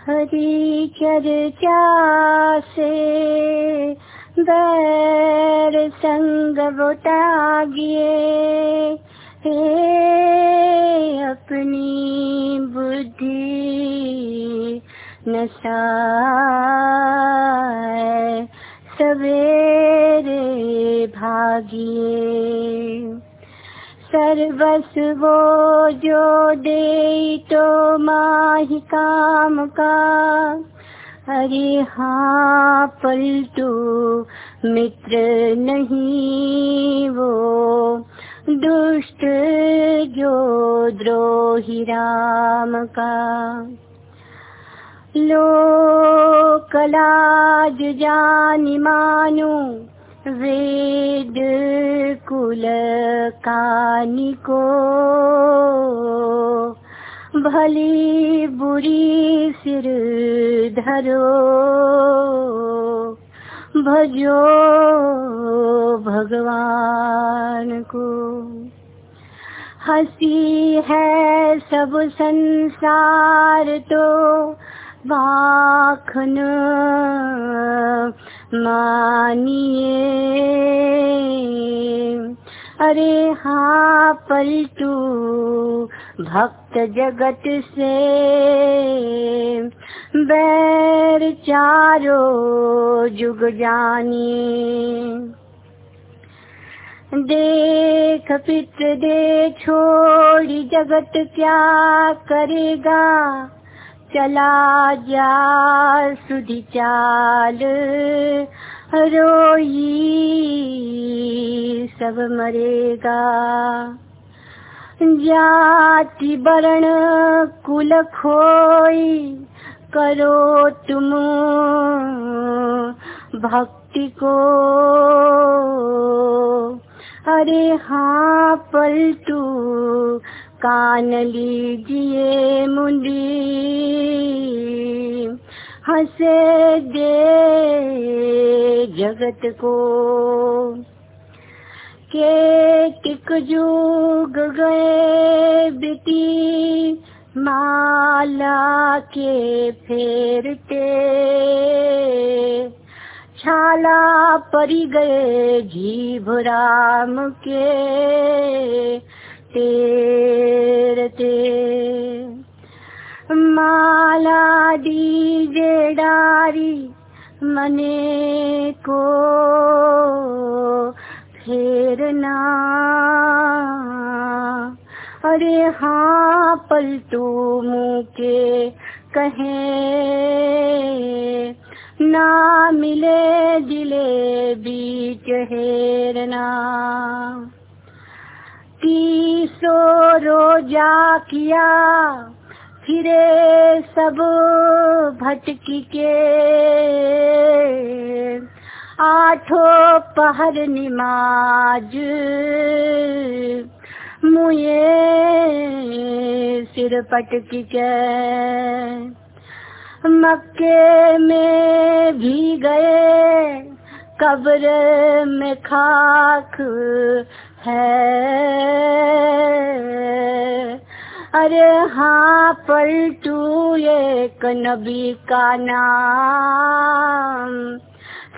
हरी चर्चा से बैर संग बुटागिए हे अपनी बुद्धि नशा सवेरे भागिए। सर्वस वो जो दे तो माही काम का अरे हाँ पलटू मित्र नहीं वो दुष्ट जो द्रोही राम का लोकलाज जानी मानू। वेद कुल कानी को। भली बुरी सिर धरो, भजो भगवान को। हँसी है सब संसार तो बाखन मानिए अरे हाँ पलटू भक्त जगत से। बैर चारो जुग जानिए। देख पित्र दे छोड़ी जगत क्या करेगा? चला जा सुधि चाल, रोई सब मरेगा। जाति वर्ण कुल खोई करो तुम, भक्ति को। अरे हाँ पलटू कान लीजिए मुंडी हंसे दे जगत को। के टिक जुग गए बिटी, माला के फेरते। छाला परी गए जीभ राम के। तेरते माला दीजे डारी मने को फेरना अरे हाँ पलटू मुँह के कहे, ना मिले दिले बीच हेरना तीसो रोजा किया, फिरे सब भटकी के। आठो पहर निमाज मुए सिर पटकी के। मक्के में भी गए, कब्र में खाक है। अरे हाँ पलटू एक नबी का नाम।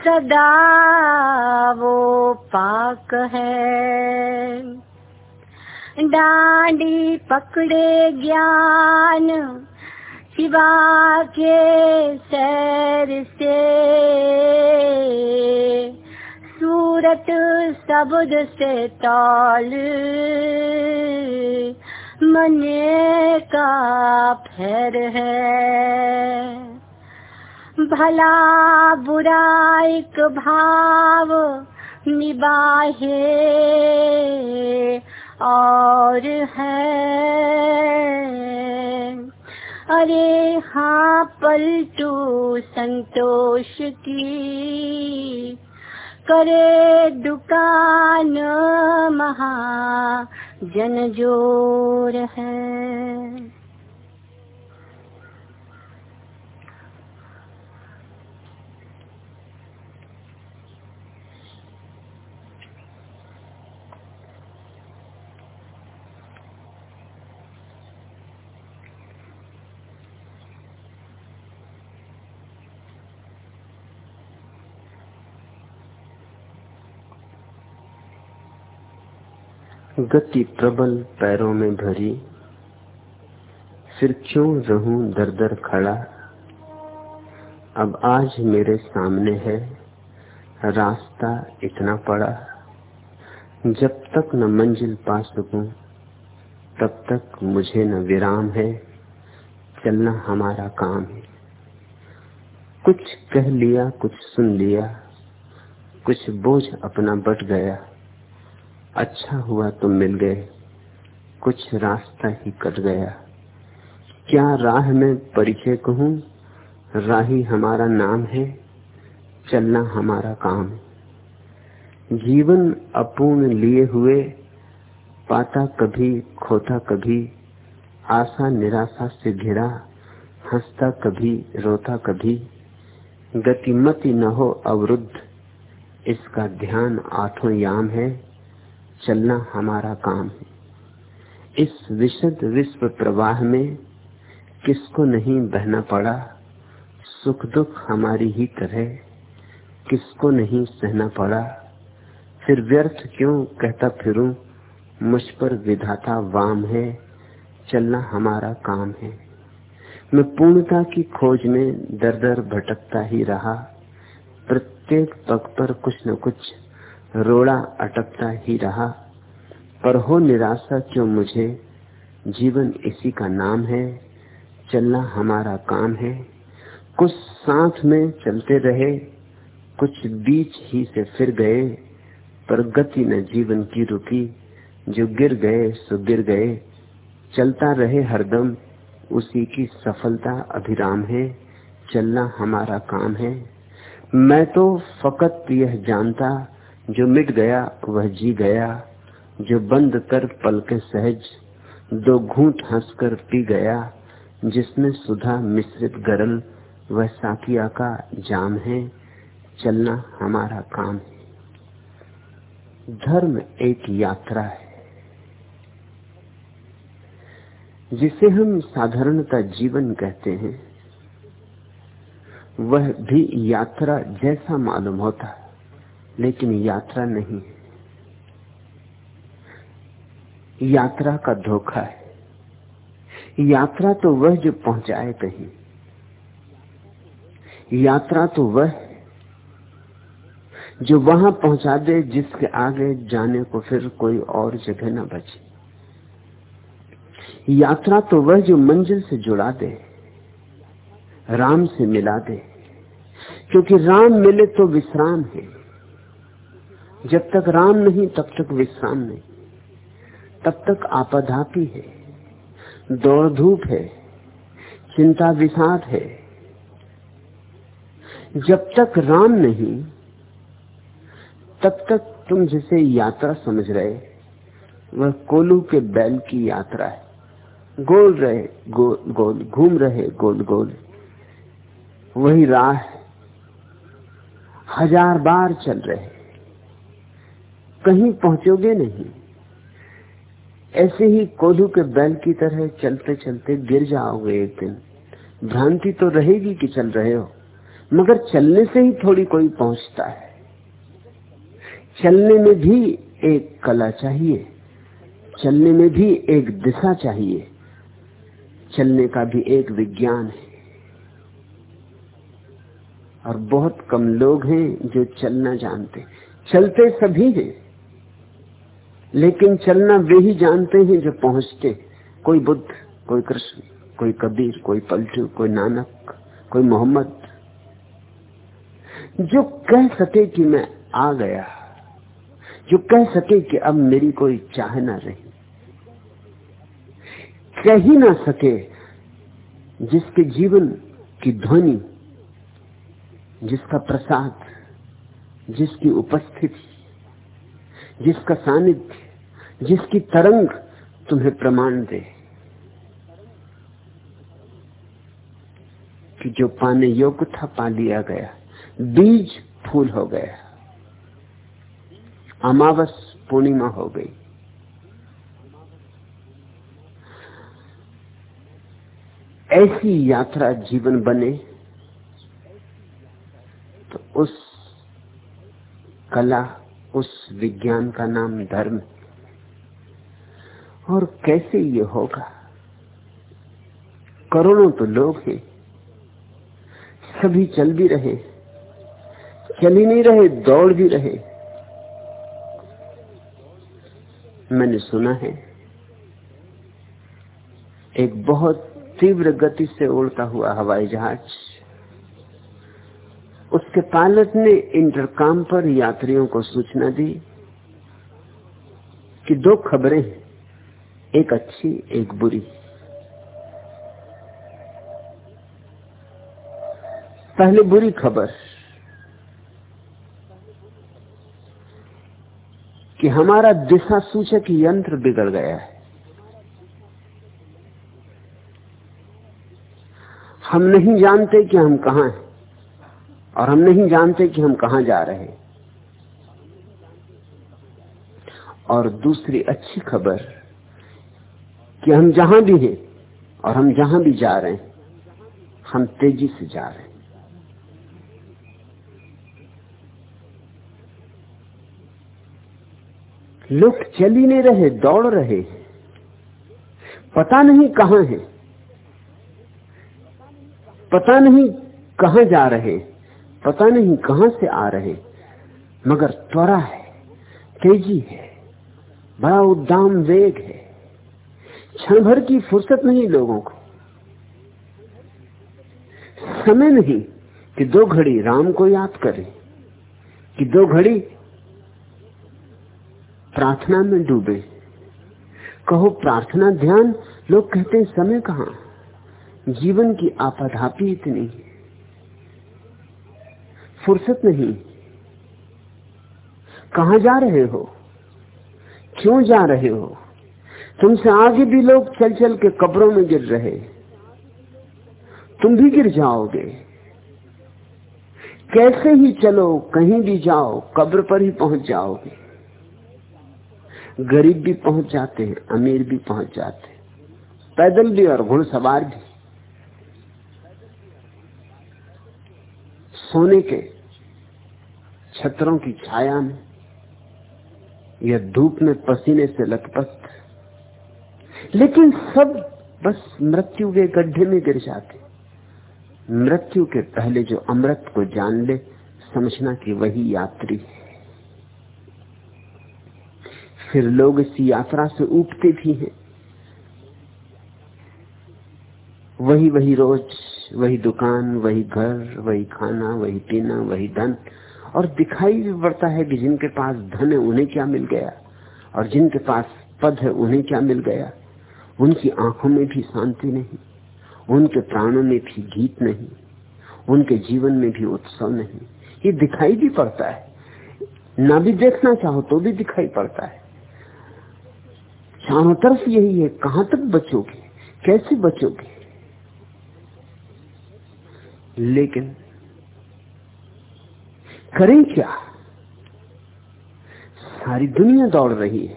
सदा वो पाक है। डांडी पकड़े ज्ञान शिवा के सैर से। सूरत शब्द से तौल। मने का फेर है। भला बुराइक भाव निबाहे और है। अरे हाँ पलटू संतोष की करे दुकान महा जन ज़ोर है। गति प्रबल पैरों में भरी। फिर क्यों रहूँ दर दर खड़ा? अब आज मेरे सामने है, रास्ता इतना पड़ा। जब तक न मंजिल पा सकूँ, तब तक मुझे न विराम है, चलना हमारा काम है। कुछ कह लिया, कुछ सुन लिया, कुछ बोझ अपना बट गया। अच्छा हुआ तुम मिल गए। कुछ रास्ता ही कट गया। क्या राह में परिचय कहूँ राही हमारा नाम है, चलना हमारा काम। जीवन अपूर्ण लिए हुए, पाता कभी, खोता कभी, आशा निराशा से घिरा, हंसता कभी, रोता कभी। गतिमति न हो अवरुद्ध, इसका ध्यान आठों याम है। चलना हमारा काम है। इस विशद विश्व प्रवाह में किसको नहीं बहना पड़ा, सुख दुख हमारी ही तरह, किसको नहीं सहना पड़ा, फिर व्यर्थ क्यों कहता फिरूं, मुझ पर विधाता वाम है, चलना हमारा काम है। मैं पूर्णता की खोज में दर दर भटकता ही रहा, प्रत्येक पग पर कुछ न कुछ रोड़ा अटकता ही रहा। पर हो निराशा क्यों मुझे? जीवन इसी का नाम है, चलना हमारा काम है। कुछ साथ में चलते रहे, कुछ बीच ही से फिर गए, पर गति न जीवन की रुकी। जो गिर गए, सो गिर गए। चलता रहे हरदम, उसी की सफलता अभिराम है। चलना हमारा काम है। मैं तो फकत यह जानता जो मिट गया, वह जी गया। जो बंद कर पल के सहज, दो घूंट हंसकर पी गया। जिसमें सुधा मिश्रित गरल, वह साकिया का जाम है। चलना हमारा काम है। धर्म एक यात्रा है, जिसे हम साधारणता जीवन कहते हैं। वह भी यात्रा जैसा मालूम होता है। लेकिन यात्रा नहीं है। यात्रा का धोखा है। यात्रा तो वह जो पहुँचाए कहीं। यात्रा तो वह जो वहाँ पहुँचा दे, जिसके आगे जाने को फिर कोई और जगह ना बचे। यात्रा तो वह जो मंजिल से जुड़ा दे, राम से मिला दे। क्योंकि राम मिले तो विश्राम है। जब तक राम नहीं, तब तक विश्राम नहीं। तब तक आपाधापी है, दौड़ धूप है, चिंता विषाद है। जब तक राम नहीं, तब तक तुम जिसे यात्रा समझ रहे, वह कोलू के बैल की यात्रा है। गोल रहे, गोल गोल, घूम रहे, गोल गोल। वही राह हज़ार बार चल रहे कहीं पहुंचोगे नहीं। ऐसे ही कोल्हू के बैल की तरह चलते चलते गिर जाओगे एक दिन। भ्रांति तो रहेगी कि चल रहे हो, मगर चलने से ही थोड़ी कोई पहुँचता है। चलने में भी एक कला चाहिए, चलने में भी एक दिशा चाहिए, चलने का भी एक विज्ञान है। और बहुत कम लोग हैं जो चलना जानते। चलते सभी हैं। लेकिन चलना वे ही जानते हैं जो पहुँचते कोई बुद्ध, कोई कृष्ण, कोई कबीर, कोई पलटू, कोई नानक, कोई मोहम्मद। जो कह सके कि मैं आ गया, जो कह सके कि अब मेरी कोई चाह ना रही। कह ही ना सके जिसके जीवन की ध्वनि, जिसका प्रसाद, जिसकी उपस्थिति, जिसका सानिध्य जिसकी तरंग तुम्हें प्रमाण दे कि जो पाने योग्य था, पा लिया गया। बीज फूल हो गया। अमावस पूर्णिमा हो गई। ऐसी यात्रा जीवन बने तो उस कला, उस विज्ञान का नाम धर्म और कैसे ये होगा? करोड़ों तो लोग हैं। सभी चल भी रहे चल ही नहीं रहे, दौड़ भी रहे मैंने सुना है, एक बहुत तीव्र गति से उड़ता हुआ हवाई जहाज़, उसके पायलट ने इंटरकाम पर यात्रियों को सूचना दी कि दो खबरें हैं। एक अच्छी, एक बुरी। पहले बुरी खबर कि हमारा दिशा सूचक यंत्र बिगड़ गया है। हम नहीं जानते कि हम कहाँ हैं और हम नहीं जानते कि हम कहाँ जा रहे हैं। और दूसरी अच्छी खबर कि हम जहाँ भी हैं और हम जहाँ भी जा रहे हैं, हम तेज़ी से जा रहे हैं। लोग चल ही नहीं रहे, दौड़ रहे पता नहीं कहाँ है। पता नहीं कहाँ जा रहे पता नहीं कहाँ से आ रहे मगर त्वरा है, तेज़ी है, बड़ा उद्दाम वेग है। क्षण भर की फुर्सत नहीं लोगों को। समय नहीं कि दो घड़ी राम को याद करें, कि दो घड़ी प्रार्थना में डूबे। कहो, प्रार्थना ध्यान, लोग कहते हैं, समय कहा? जीवन की आपाधापी इतनी फुर्सत नहीं। कहा जा रहे हो? क्यों जा रहे हो? तुमसे आगे भी लोग चल चल के कब्रों में गिर रहे। तुम भी गिर जाओगे। कैसे ही चलो, कहीं भी जाओ, कब्र पर ही पहुँच जाओगे। गरीब भी पहुँच जाते हैं, अमीर भी पहुँच जाते हैं। पैदल भी और घुड़सवार भी। सोने के छतरों की छाया में या धूप में पसीने से लथपथ लेकिन सब बस मृत्यु के गड्ढे में गिर जाते। मृत्यु के पहले जो अमृत को जान ले, समझना कि वही यात्री है। फिर लोग इस यात्रा से उठते भी हैं। वही वही रोज, वही दुकान, वही घर, वही खाना, वही पीना, वही धन। और दिखाई भी पड़ता है कि जिनके पास धन है, उन्हें क्या मिल गया? और जिनके पास पद है, उन्हें क्या मिल गया? उनकी आँखों में भी शांति नहीं, उनके प्राणों में भी गीत नहीं, उनके जीवन में भी उत्सव नहीं। ये दिखाई भी पड़ता है। ना भी देखना चाहो तो भी दिखाई पड़ता है। चारों तरफ़ यही है, कहाँ तक बचोगे? कैसे बचोगे? लेकिन करें क्या? सारी दुनिया दौड़ रही है।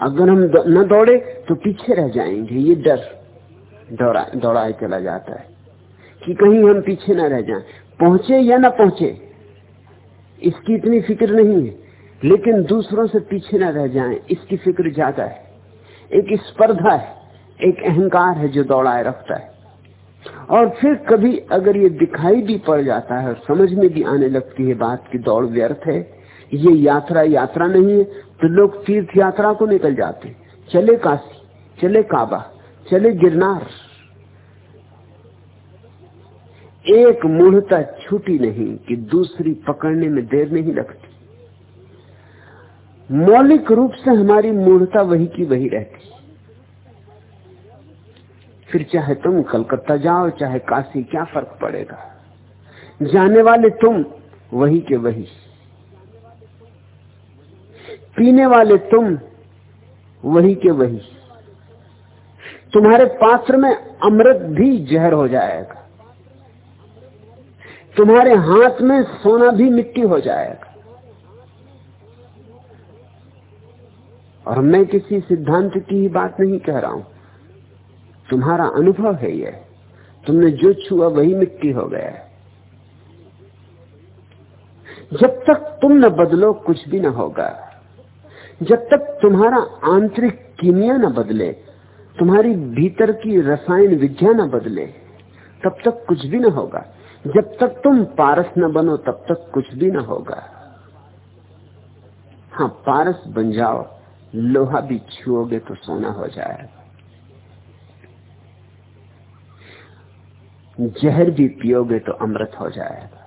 अगर हम न दौड़े तो पीछे रह जाएँगे, ये डर दौड़ा, दौड़ाए चला जाता है कि कहीं हम पीछे ना रह जाएँ। पहुँचे या ना पहुँचे, इसकी इतनी फ़िक्र नहीं है। लेकिन दूसरों से पीछे न रह जाएँ, इसकी फ़िक्र ज़्यादा है। एक स्पर्धा है, एक अहंकार है जो दौड़ाए रखता है। और फिर कभी अगर ये दिखाई भी पड़ जाता है और समझ में भी आने लगती है बात की दौड़ व्यर्थ है, ये यात्रा यात्रा नहीं है तो लोग तीर्थ यात्रा को निकल जाते चले काशी। चले काबा, चले गिरनार। एक मूढ़ता छूटी नहीं कि दूसरी पकड़ने में देर नहीं लगती। मौलिक रूप से हमारी मूढ़ता वही की वही रहती। फिर चाहे तुम कलकत्ता जाओ, चाहे काशी, क्या फ़र्क पड़ेगा? जाने वाले तुम वही के वही। पीने वाले तुम वही के वही। तुम्हारे पात्र में अमृत भी जहर हो जाएगा। तुम्हारे हाथ में सोना भी मिट्टी हो जाएगा। और मैं किसी सिद्धांत की ही बात नहीं कह रहा हूँ। तुम्हारा अनुभव है यह तुमने जो छुआ वही मिट्टी हो गया है। जब तक तुम न बदलो, कुछ भी ना होगा। जब तक तुम्हारा आंतरिक कीमिया न बदले तुम्हारी भीतर की रसायन विद्या न बदले, तब तक कुछ भी ना होगा। जब तक तुम पारस न बनो, तब तक कुछ भी ना होगा। हाँ पारस बन जाओ, लोहा भी छुओगे तो सोना हो जाएगा। जहर भी पियोगे तो अमृत हो जाएगा।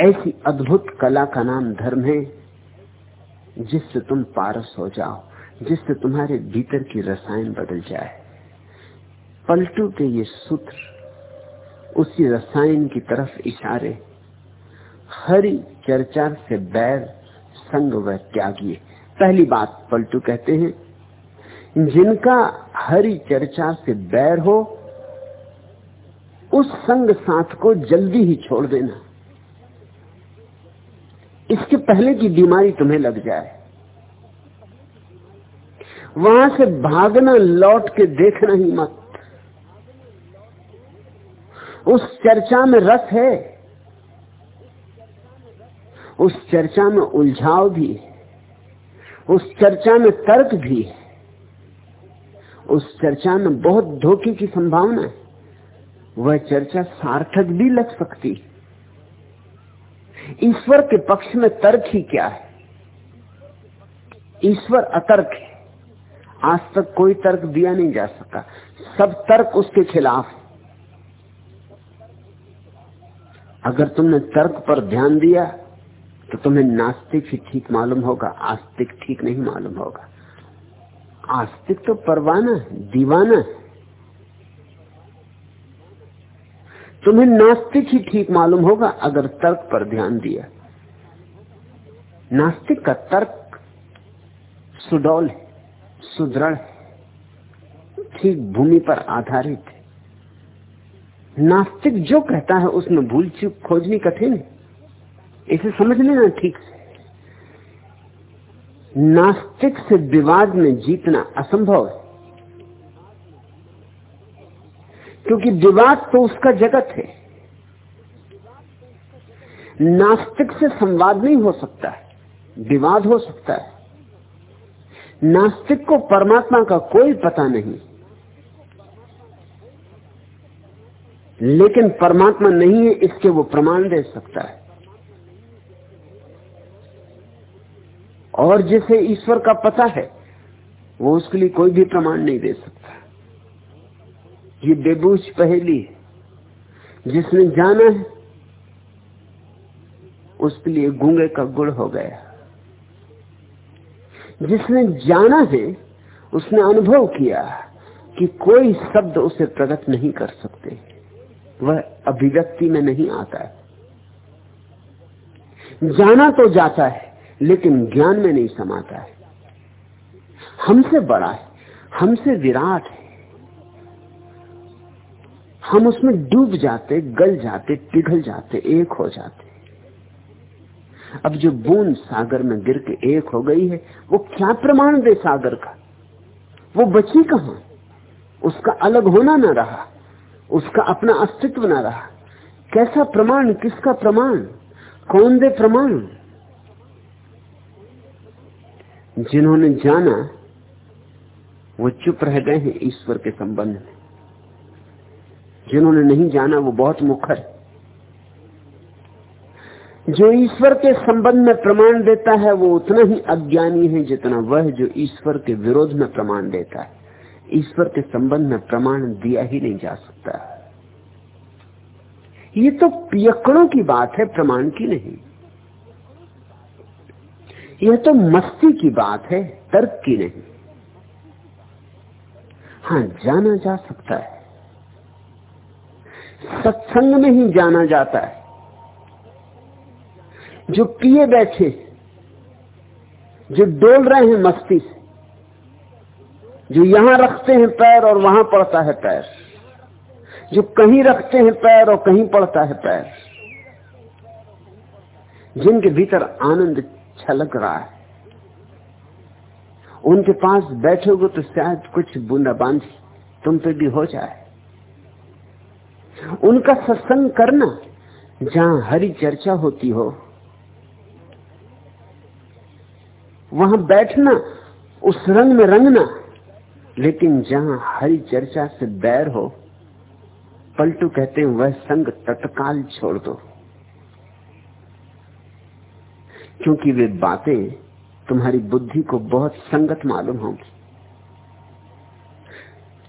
ऐसी अद्भुत कला का नाम धर्म है, जिससे तुम पारस हो जाओ। जिससे तुम्हारे भीतर की रसायन बदल जाए। पलटू के ये सूत्र उसी रसायन की तरफ़ इशारे। हरी चर्चा से बैर संग व त्यागी पहली बात पलटू कहते हैं, जिनका हरी चर्चा से बैर हो, उस संग साथ को जल्दी ही छोड़ देना। इसके पहले की बीमारी तुम्हें लग जाए। वहाँ से भागना, लौट के देखना ही मत। उस चर्चा में रस है। उस चर्चा में उलझाव भी है। उस चर्चा में तर्क भी है। उस चर्चा में बहुत धोखे की संभावना है। वह चर्चा सार्थक भी लग सकती ईश्वर के पक्ष में तर्क ही क्या है? ईश्वर अतर्क है। आज तक कोई तर्क दिया नहीं जा सका। सब तर्क उसके खिलाफ अगर तुमने तर्क पर ध्यान दिया तो तुम्हें नास्तिक ही ठीक मालूम होगा, आस्तिक ठीक नहीं मालूम होगा। आस्तिक तो परवाना दीवाना तुम्हें नास्तिक ही ठीक मालूम होगा अगर तर्क पर ध्यान दिया। नास्तिक का तर्क सुडौल है। सुदृढ़, ठीक भूमि पर आधारित है। नास्तिक जो कहता है उसमें भूल चूक खोजनी कठिन है। इसे समझ लेना ठीक से। नास्तिक से विवाद में जीतना असंभव है। क्योंकि विवाद तो उसका जगत है। नास्तिक से संवाद नहीं हो सकता विवाद हो सकता है। नास्तिक को परमात्मा का कोई पता नहीं। लेकिन परमात्मा नहीं है, इसके वो प्रमाण दे सकता है। और जिसे ईश्वर का पता है, वो उसके लिए कोई भी प्रमाण नहीं दे सकता। ये बेबूज पहेली है। जिसने जाना है, उसके लिए गूँगे का गुड़ हो गया। जिसने जाना है, उसने अनुभव किया कि कोई शब्द उसे प्रकट नहीं कर सकते। वह अभिव्यक्ति में नहीं आता है। जाना तो जाता है, लेकिन ज्ञान में नहीं समाता है। हमसे बड़ा है, हमसे विराट है। हम उसमें डूब जाते, गल जाते, पिघल जाते, एक हो जाते। अब जो बूंद सागर में गिर के एक हो गई है, वो क्या प्रमाण दे सागर का? वो बची कहा? उसका अलग होना ना रहा, उसका अपना अस्तित्व ना रहा। कैसा प्रमाण, किसका प्रमाण? कौन दे प्रमाण? जिन्होंने जाना, वो चुप रह गए हैं ईश्वर के संबंध में। जिन्होंने नहीं जाना, वो बहुत मुखर है। जो ईश्वर के संबंध में प्रमाण देता है, वो उतना ही अज्ञानी है जितना वह जो ईश्वर के विरोध में प्रमाण देता है। ईश्वर के संबंध में प्रमाण दिया ही नहीं जा सकता। ये तो पियकड़ों की बात है, प्रमाण की नहीं। यह तो मस्ती की बात है, तर्क की नहीं। हाँ जाना जा सकता है। सत्संग में ही जाना जाता है। जो पिए बैठे, जो डोल रहे हैं मस्ती से जो यहाँ रखते हैं पैर और वहाँ पड़ता है पैर, जो कहीं रखते हैं पैर और कहीं पड़ता है पैर, जिनके भीतर आनंद छलक रहा है। उनके पास बैठोगे तो शायद कुछ बूंदाबांदी तुम पे भी हो जाए। उनका सत्संग करना, जहाँ हरी चर्चा होती हो वहाँ बैठना, उस रंग में रंगना। लेकिन जहाँ हरी चर्चा से बैर हो, पलटू कहते हैं, वह संग तत्काल छोड़ दो। क्योंकि वे बातें तुम्हारी बुद्धि को बहुत संगत मालूम होगी।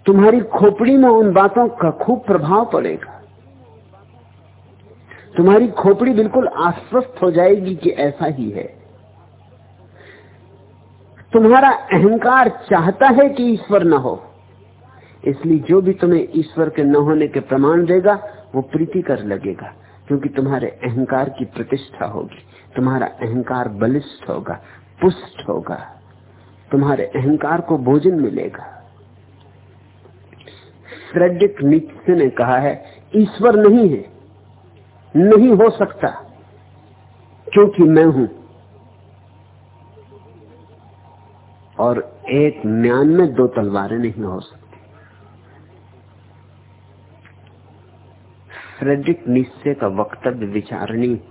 तुम्हारी खोपड़ी में उन बातों का खूब प्रभाव पड़ेगा। तुम्हारी खोपड़ी बिल्कुल आश्वस्त हो जाएगी कि ऐसा ही है। तुम्हारा अहंकार चाहता है कि ईश्वर न हो। इसलिए जो भी तुम्हें ईश्वर के न होने के प्रमाण देगा, वो प्रीति कर लगेगा, क्योंकि तुम्हारे अहंकार की प्रतिष्ठा होगी। तुम्हारा अहंकार बलिष्ठ होगा, पुष्ट होगा। तुम्हारे अहंकार को भोजन मिलेगा। फ्रेडिक नित्से ने कहा है, ईश्वर नहीं है, नहीं हो सकता, क्योंकि मैं हूँ। और एक म्यान में दो तलवारें नहीं हो सकती। फ्रेडरिक निश्चय का वक्तव्य विचारणी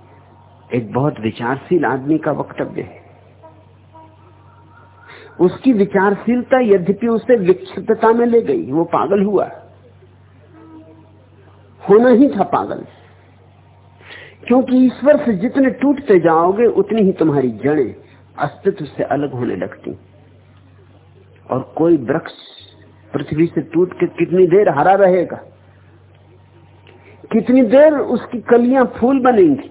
एक बहुत विचारशील आदमी का वक्तव्य है। उसकी विचारशीलता यद्यपि उसे विक्षिप्तता में ले गई, वो पागल हुआ। होना ही था पागल। क्योंकि ईश्वर से जितने टूटते जाओगे, उतनी ही तुम्हारी जड़ें अस्तित्व से अलग होने लगती। और कोई वृक्ष पृथ्वी से टूट के कितनी देर हरा रहेगा? कितनी देर उसकी कलियाँ फूल बनेंगी?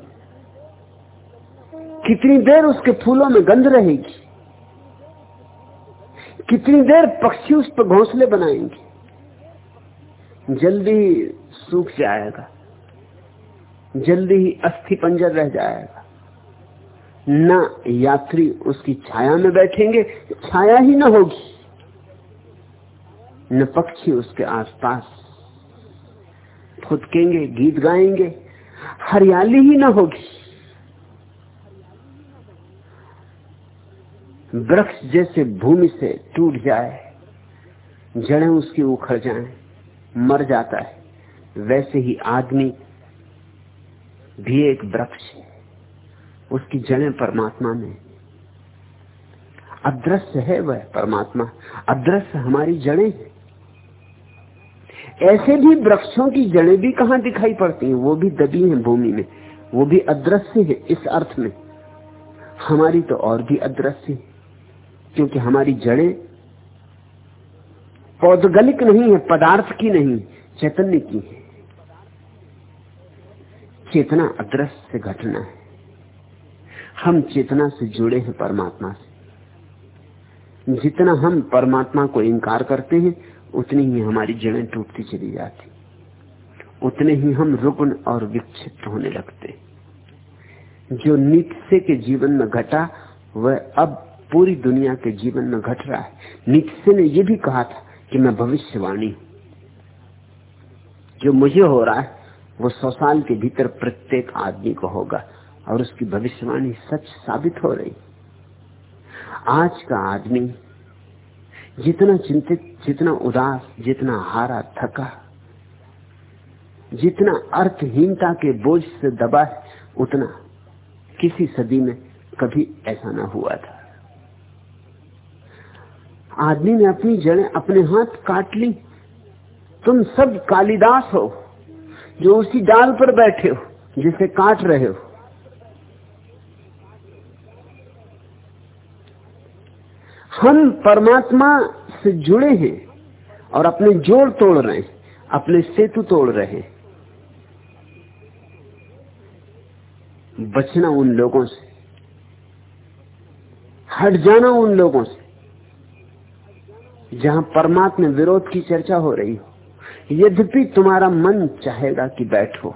कितनी देर उसके फूलों में गंध रहेगी? कितनी देर पक्षी उस पर घोंसले बनाएँगे? जल्दी ही सूख जाएगा। जल्दी ही अस्थि पंजर रह जाएगा। न यात्री उसकी छाया में बैठेंगे, छाया ही ना होगी। न पक्षी उसके आसपास। फुदकेंगे गीत गाएँगे हरियाली ही न होगी। वृक्ष जैसे भूमि से टूट जाए जड़ें उसकी उखड़ जाएँ, मर जाता है। वैसे ही आदमी भी एक वृक्ष है। उसकी जड़ें परमात्मा में। अदृश्य है वह परमात्मा। अदृश्य हमारी जड़ें हैं। ऐसे भी वृक्षों की जड़ें भी कहाँ दिखाई पड़ती हैं? वो भी दबी हैं भूमि में। वो भी अदृश्य है इस अर्थ में। हमारी तो और भी अदृश्य है, क्योंकि हमारी जड़ें पौधगलिक नहीं है, पदार्थ की नहीं, चैतन्य की है। चेतना अदृश्य घटना है। हम चेतना से जुड़े हैं परमात्मा से। जितना हम परमात्मा को इंकार करते हैं उतनी ही हमारी जड़ें टूटती चली जाती। उतने ही हम रुग्ण और विक्षिप्त होने लगते। जो नित्य के जीवन में घटा, वह अब पूरी दुनिया के जीवन में घट रहा है। नित्य ने यह भी कहा था कि मैं भविष्यवाणी जो मुझे हो रहा है, वो सौ साल के भीतर प्रत्येक आदमी को होगा और उसकी भविष्यवाणी सच साबित हो रही। आज का आदमी जितना चिंतित, जितना उदास, जितना हारा, थका, जितना अर्थहीनता के बोझ से दबा है, उतना किसी सदी में कभी ऐसा ना हुआ था। आदमी ने अपनी जड़ें अपने हाथ काट ली। तुम सब कालिदास हो, जो उसी डाल पर बैठे हो, जिसे काट रहे हो। हम परमात्मा से जुड़े हैं और अपने जोड़ तोड़ रहे हैं, अपने सेतु तोड़ रहे हैं। बचना उन लोगों से, हट जाना उन लोगों से, जहाँ परमात्मा विरोध की चर्चा हो रही हो। यद्यपि तुम्हारा मन चाहेगा कि बैठो,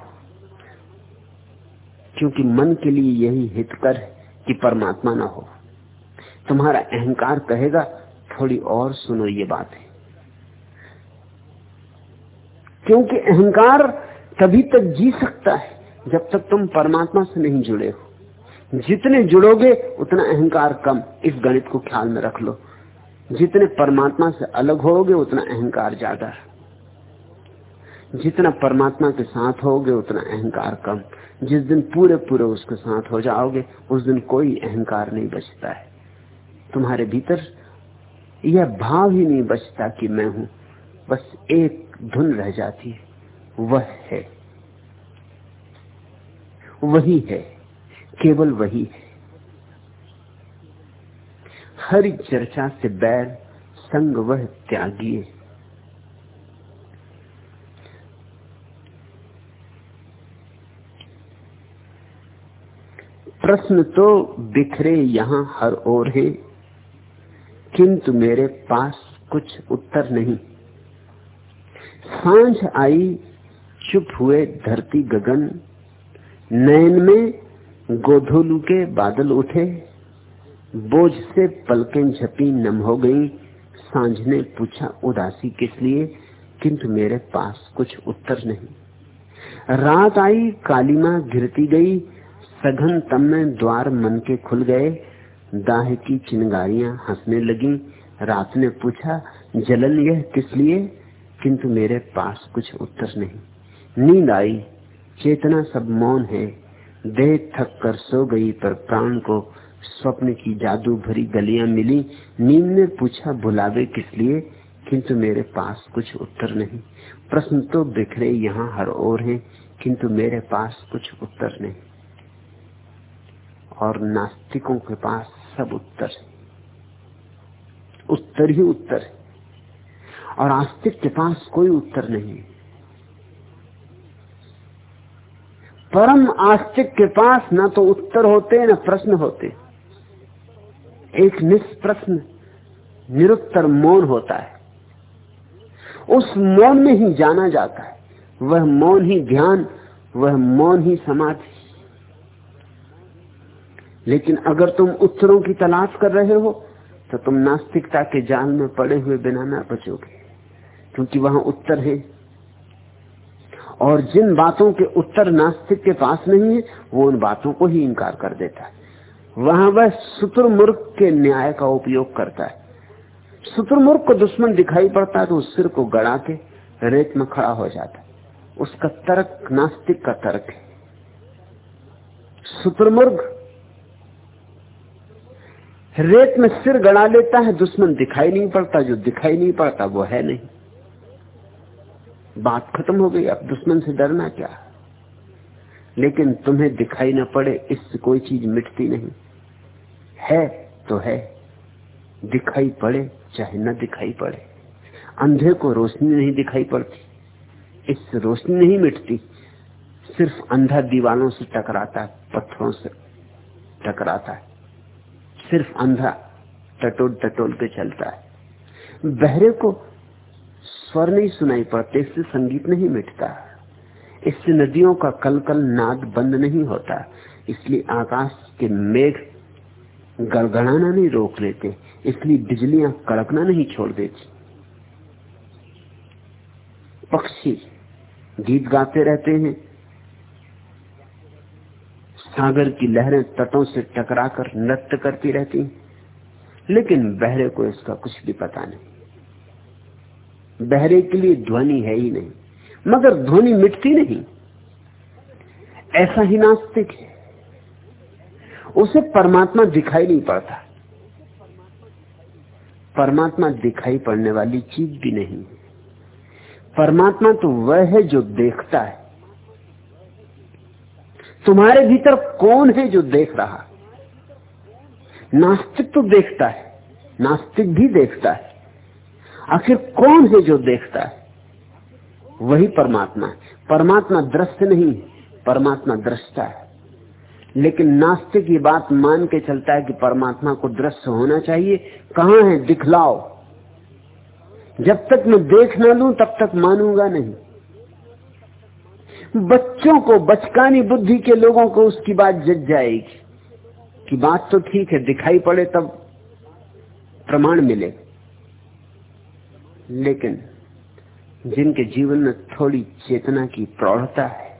क्योंकि मन के लिए यही हितकर है कि परमात्मा ना हो। तुम्हारा अहंकार कहेगा, थोड़ी और सुनो ये बात। है क्योंकि अहंकार तभी तक जी सकता है, जब तक तुम परमात्मा से नहीं जुड़े हो। जितने जुड़ोगे, उतना अहंकार कम। इस गणित को ख्याल में रख लो। जितने परमात्मा से अलग होगे, उतना अहंकार ज़्यादा है। जितना परमात्मा के साथ होगे, उतना अहंकार कम। जिस दिन पूरे पूरे उसके साथ हो जाओगे, उस दिन कोई अहंकार नहीं बचता है। तुम्हारे भीतर यह भाव ही नहीं बचता कि मैं हूँ। बस एक धुन रह जाती है। वह है। वही है। केवल वही है। हर चर्चा से बैर संग वह त्यागिए। प्रश्न तो बिखरे यहाँ हर ओर है। किंतु मेरे पास कुछ उत्तर नहीं। साँझ आई, चुप हुए धरती गगन। नयन में गोधोलू के बादल उठे। बोझ से पलकें झपी, नम हो गई। साँझ ने पूछा, उदासी किस लिए? किंतु मेरे पास कुछ उत्तर नहीं। रात आई, कालीमा घिरती गई। सघन तम में द्वार मन के खुल गए। दाह की चिंगारियाँ हंसने लगी। रात ने पूछा, जलन यह किस लिए? किंतु मेरे पास कुछ उत्तर नहीं। नींद आई, चेतना सब मौन है। देह थक कर सो गई, पर प्राण को स्वप्न की जादू भरी गलियाँ मिली। नींद ने पूछा, बुलावे किस लिए? किंतु मेरे पास कुछ उत्तर नहीं। प्रश्न तो बिखरे यहाँ हर ओर हैं, किंतु मेरे पास कुछ उत्तर नहीं। और नास्तिकों के पास सब उत्तर उत्तर ही उत्तर है। और आस्तिक के पास कोई उत्तर नहीं परम आस्तिक के पास ना तो उत्तर होते, ना प्रश्न होते। एक निष्प्रश्न, निरुत्तर मौन होता है। उस मौन में ही जाना जाता है। वह मौन ही ध्यान वह मौन ही समाधि। लेकिन अगर तुम उत्तरों की तलाश कर रहे हो तो तुम नास्तिकता के जाल में पड़े हुए बिना ना बचोगे, क्योंकि वहाँ उत्तर है। और जिन बातों के उत्तर नास्तिक के पास नहीं है, वो उन बातों को ही इनकार कर देता है। वहाँ वह शुतुरमुर्ग के न्याय का उपयोग करता है। शुतुरमुर्ग को दुश्मन दिखाई पड़ता है तो उस सिर को गड़ा के रेत में खड़ा हो जाता है। उसका तर्क नास्तिक का तर्क है। शुतुरमुर्ग रेत में सिर गड़ा लेता है, दुश्मन दिखाई नहीं पड़ता, जो दिखाई नहीं पड़ता वो है नहीं। बात खत्म हो गई, अब दुश्मन से डरना क्या? लेकिन तुम्हें दिखाई ना पड़े, इससे कोई चीज़ मिटती नहीं। है तो है, दिखाई पड़े चाहे न दिखाई पड़े। अंधे को रोशनी नहीं दिखाई पड़ती, इससे रोशनी नहीं मिटती। सिर्फ़ अंधा दीवालों से टकराता है, पत्थरों से टकराता है। सिर्फ़ अंधा टटोल टटोल के चलता है। बहरे को स्वर नहीं सुनाई पड़ते, इससे संगीत नहीं मिटता। इससे नदियों का कल कल नाद बंद नहीं होता। इसलिए आकाश के मेघ गड़गड़ाना नहीं रोक लेते, इसलिए बिजलियाँ कड़कना नहीं छोड़ देती। पक्षी गीत गाते रहते हैं सागर की लहरें तटों से टकराकर नृत्य करती रहती लेकिन बहरे को इसका कुछ भी पता नहीं। बहरे के लिए ध्वनि है ही नहीं, मगर ध्वनि मिटती नहीं। ऐसा ही नास्तिक है। उसे परमात्मा दिखाई नहीं पड़ता। परमात्मा दिखाई पड़ने वाली चीज़ भी नहीं। परमात्मा तो वह है जो देखता है। तुम्हारे भीतर कौन है जो देख रहा नास्तिक तो देखता है, नास्तिक भी देखता है। आखिर कौन है जो देखता है? वही परमात्मा है। परमात्मा दृश्य नहीं, परमात्मा दृष्टा है। लेकिन नास्तिक ये बात मान के चलता है कि परमात्मा को दृश्य होना चाहिए। कहाँ है? दिखलाओ। जब तक मैं देख ना लू, तब तक मानूँगा नहीं। बच्चों को, बचकानी बुद्धि के लोगों को उसकी बात जग जाएगी। कि बात तो ठीक है, दिखाई पड़े तब प्रमाण मिले। लेकिन जिनके जीवन में थोड़ी चेतना की प्रौढ़ता है,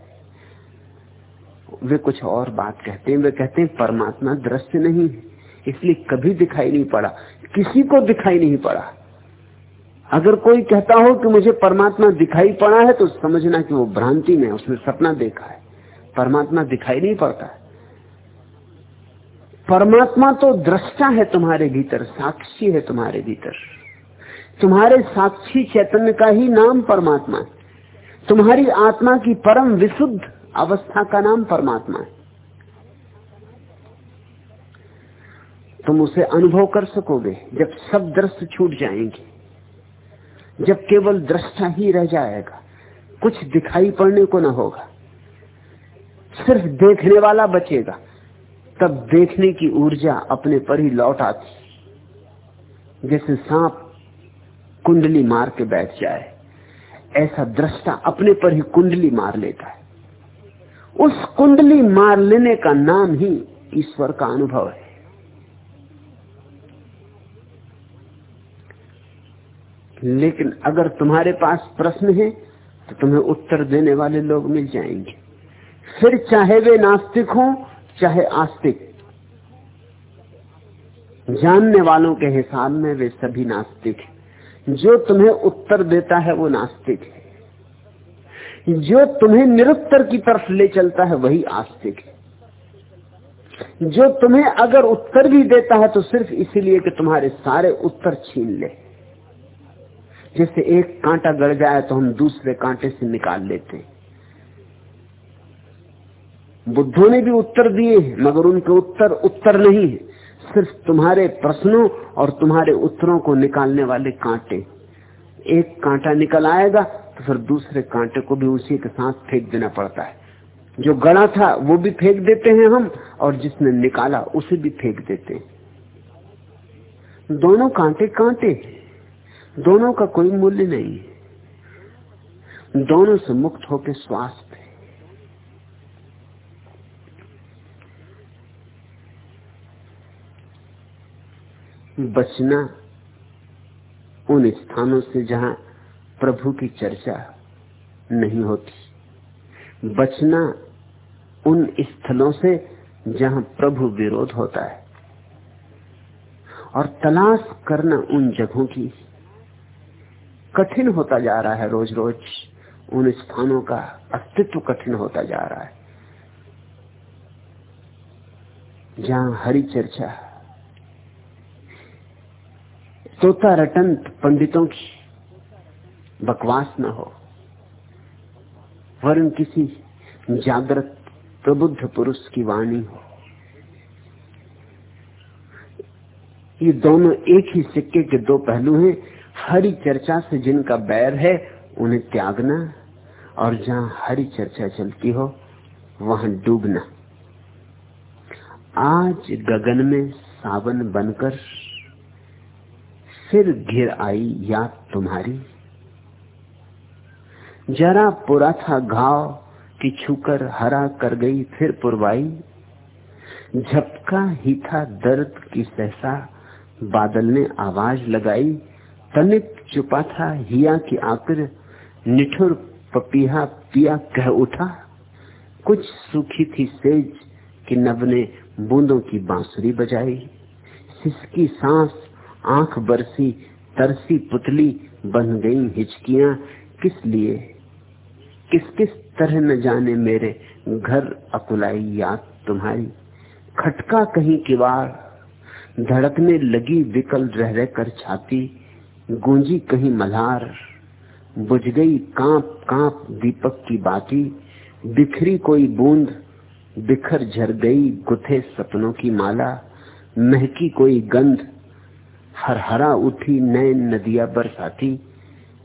वे कुछ और बात कहते हैं। वे कहते हैं, परमात्मा दृश्य नहीं है, इसलिए कभी दिखाई नहीं पड़ा। किसी को दिखाई नहीं पड़ा। अगर कोई कहता हो कि मुझे परमात्मा दिखाई पड़ा है तो समझना कि वो भ्रांति में उसने सपना देखा है। परमात्मा दिखाई नहीं पड़ता परमात्मा तो दृष्टा है तुम्हारे भीतर, साक्षी है तुम्हारे भीतर। तुम्हारे साक्षी चैतन्य का ही नाम परमात्मा है। तुम्हारी आत्मा की परम विशुद्ध अवस्था का नाम परमात्मा है। तुम उसे अनुभव कर सकोगे, जब सब दृश्य छूट जाएँगे। जब केवल दृष्टा ही रह जाएगा, कुछ दिखाई पड़ने को ना होगा। सिर्फ़ देखने वाला बचेगा, तब देखने की ऊर्जा अपने पर ही लौट आती जैसे सांप कुंडली मार के बैठ जाए, ऐसा दृष्टा अपने पर ही कुंडली मार लेता है। उस कुंडली मार लेने का नाम ही ईश्वर का अनुभव है। लेकिन अगर तुम्हारे पास प्रश्न है तो तुम्हें उत्तर देने वाले लोग मिल जाएँगे। फिर चाहे वे नास्तिक हों, चाहे आस्तिक, जानने वालों के हिसाब में वे सभी नास्तिक हैं। जो तुम्हें उत्तर देता है, वो नास्तिक है। जो तुम्हें निरुत्तर की तरफ़ ले चलता है, वही आस्तिक है। जो तुम्हें अगर उत्तर भी देता है तो सिर्फ़ इसीलिए कि तुम्हारे सारे उत्तर छीन ले। जैसे एक कांटा गड़ जाए तो हम दूसरे कांटे से निकाल लेते हैं। बुद्धों ने भी उत्तर दिए मगर उनके उत्तर उत्तर नहीं है। सिर्फ़ तुम्हारे प्रश्नों और तुम्हारे उत्तरों को निकालने वाले कांटे। एक कांटा निकल आएगा तो फिर दूसरे कांटे को भी उसी के साथ फेंक देना पड़ता है। जो गड़ा था, वो भी फेंक देते हैं हम, और जिसने निकाला, उसे भी फेंक देते हैं। दोनों कांटे कांटे दोनों का कोई मूल्य नहीं है। दोनों से मुक्त होकर स्वास्थ्य बचना उन स्थानों से जहाँ प्रभु की चर्चा नहीं होती। बचना उन स्थलों से जहाँ प्रभु विरोध होता है। और तलाश करना उन जगहों की कठिन होता जा रहा है रोज रोज उन स्थानों का अस्तित्व कठिन होता जा रहा है। जहाँ हरी चर्चा तोता रटन पंडितों की बकवास न हो। वर्ण किसी जागृत प्रबुद्ध पुरुष की वाणी हो। ये दोनों एक ही सिक्के के दो पहलू हैं। हरी चर्चा से जिनका बैर है, उन्हें त्यागना और जहाँ हरी चर्चा चलती हो, वहाँ डूबना। आज गगन में सावन बनकर फिर घिर आई याद तुम्हारी। जरा पुरा था घाव कि छूकर हरा कर गई फिर पुरवाई। झपका ही था दर्द की सहसा बादल ने आवाज़ लगाई। तनिक चुपा था, हिया की आकर निठुर पपीहा पिया कह उठा। कुछ सूखी थी सेज कि नव ने बूंदों की बांसुरी बजाई। सिसकी सांस, आँख बरसी, तरसी पुतली बन गई हिचकियाँ। किस लिए? किस किस तरह न जाने मेरे घर अकुलाई याद तुम्हारी। खटका कहीं किवाड़, धड़कने लगी विकल रह रह कर छाती। गूंजी कहीं मल्हार बुझ गई काँप काँप दीपक की बाती बिखरी कोई बूंद, बिखर झर गई गुथे सपनों की माला, महकी कोई गंध हर हरा उठी नए नदिया बरसाती,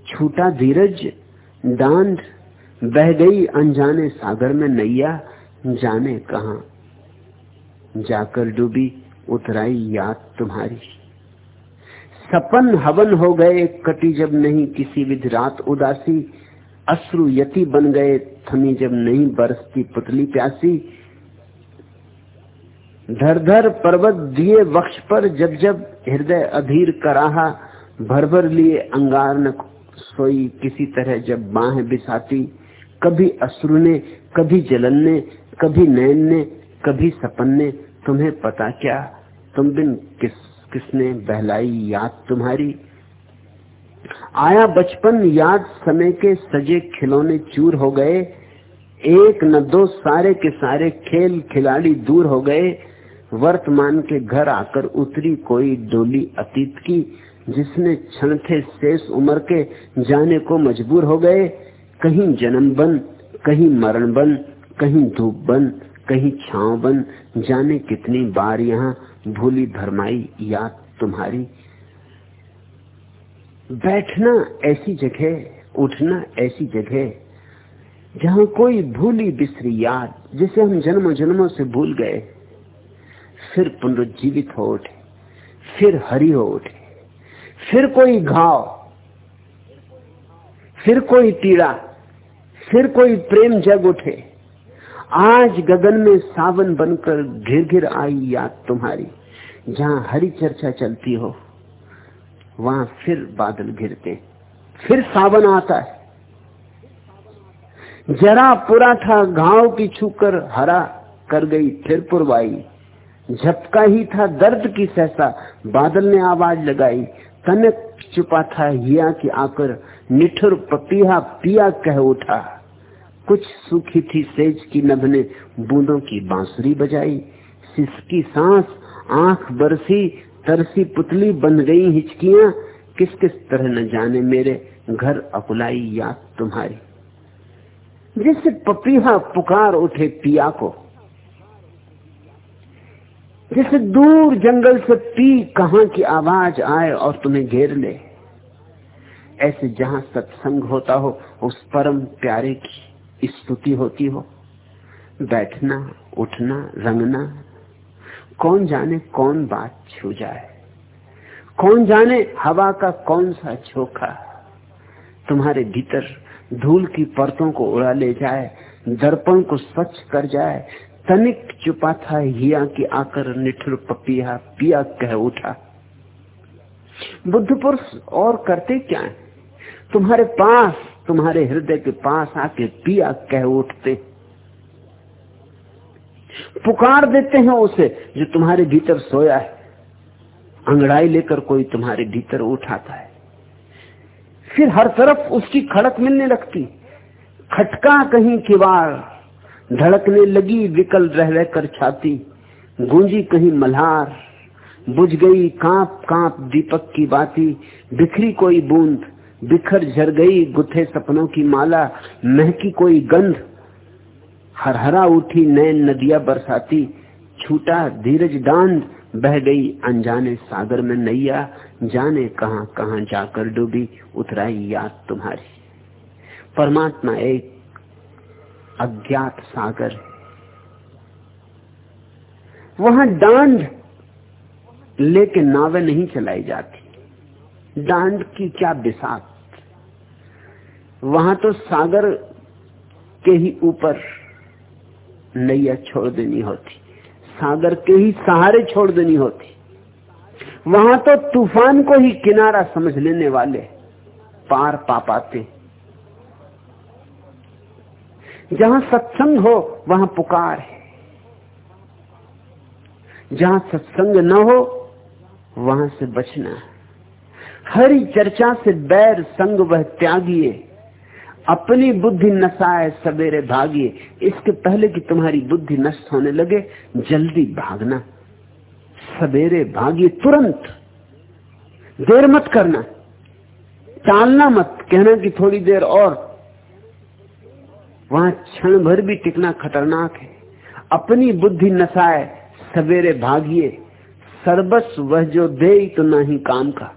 छूटा धीरज डांड बह गई अनजाने सागर में नैया, जाने कहा, जाकर डूबी उतराई याद तुम्हारी। सपन हवन हो गए, कटी जब नहीं किसी विध रात उदासी। अश्रु यति बन गए, थमी जब नहीं बरसती पुतली प्यासी। धर धर पर्वत दिए वक्ष पर, जब जब हृदय अधीर कराहा। भर भर लिए अंगार न सोई, किसी तरह जब बाहें बिसाती। कभी अश्रु ने, कभी जलन ने, कभी नैन ने, कभी सपन ने, तुम्हें पता क्या? तुम बिन किस किसने बहलाई याद तुम्हारी? आया बचपन याद समय के सजे खिलौने चूर हो गए। एक न दो सारे के सारे खेल खिलाड़ी दूर हो गए। वर्तमान के घर आकर उतरी कोई डोली अतीत की, जिसने क्षण थे शेष उम्र के जाने को मजबूर हो गए। कहीं जन्म बन, कहीं मरण बन, कहीं धूप बन, कहीं छाव बन। जाने कितनी बार यहाँ भूली भरमाई याद तुम्हारी। बैठना ऐसी जगह, उठना ऐसी जगह, जहाँ कोई भूली बिसरी याद, जिसे हम जन्मों जन्मों से भूल गए। फिर पुनरुज्जीवित हो उठे, फिर हरी हो उठे, फिर कोई घाव, फिर कोई पीड़ा, फिर कोई प्रेम जग उठे। आज गगन में सावन बनकर घिर घिर आई याद तुम्हारी। जहाँ हरी चर्चा चलती हो, वहाँ फिर बादल घिरते। फिर सावन आता है। जरा पूरा था घाव की छूकर हरा कर गई फिर पुरवाई। झपका ही था दर्द की सहसा, बादल ने आवाज़ लगाई। तनक चुपा था हिया की आकर, निठुर पपीहा पिया कह उठा। कुछ सूखी थी सेज की नभ ने बूंदों की बांसुरी बजाई। सिसकी सांस, आँख बरसी, तरसी पुतली बन गई हिचकियाँ। किस किस तरह न जाने मेरे घर अकुलाई याद तुम्हारी। जिससे पपीहा पुकार उठे पिया को। जैसे दूर जंगल से पी कहा की आवाज़ आए और तुम्हें घेर ले। ऐसे जहाँ सत्संग होता हो, उस परम प्यारे की स्तुति होती हो, बैठना, उठना, रंगना, कौन जाने कौन बात छू जाए, कौन जाने हवा का कौन सा झोंका, तुम्हारे भीतर धूल की परतों को उड़ा ले जाए, दर्पण को स्वच्छ कर जाए, तनिक चुपा था हिया की आकर निठुर पपिया, पिया कह उठा। बुद्ध पुरुष और करते क्या है? तुम्हारे पास तुम्हारे हृदय के पास आके पिया कह उठते। पुकार देते हैं उसे जो तुम्हारे भीतर सोया है। अंगड़ाई लेकर कोई तुम्हारे भीतर उठाता है। फिर हर तरफ़ उसकी खड़क मिलने लगती। खटका कहीं किवाड़ धड़कने लगी, विकल रह रह कर छाती। गूंजी कहीं मल्हार, बुझ गई काँप काँप दीपक की बाती। बिखरी कोई बूंद। बिखर झर गई गुथे सपनों की माला, महकी कोई गंध। हरहरा उठी, नैन नदिया बरसाती, छूटा धीरज दांध बह गई अनजाने सागर में नैया। जाने कहा कहा जाकर डूबी, उतराई याद तुम्हारी। परमात्मा एक अज्ञात सागर। वहाँ डांड लेके नावे नहीं चलाई जाती। डांड की क्या बिसात? वहाँ तो सागर के ही ऊपर नैया छोड़ देनी होती, सागर के ही सहारे छोड़ देनी होती। वहाँ तो तूफ़ान को ही किनारा समझ लेने वाले पार पा पाते जहाँ सत्संग हो, वहाँ पुकार है। जहाँ सत्संग न हो, वहाँ से बचना हरी चर्चा से बैर संग वह त्यागिए। अपनी बुद्धि नशाए सवेरे भागिए, इसके पहले कि तुम्हारी बुद्धि नष्ट होने लगे, जल्दी भागना। सवेरे भागिए, तुरंत। देर मत करना। टालना मत, कहना कि थोड़ी देर और। वहाँ क्षण भर भी टिकना खतरनाक है। अपनी बुद्धि नशाए सवेरे भागिए, सर्वस्व वह जो दे तो ना ही काम का।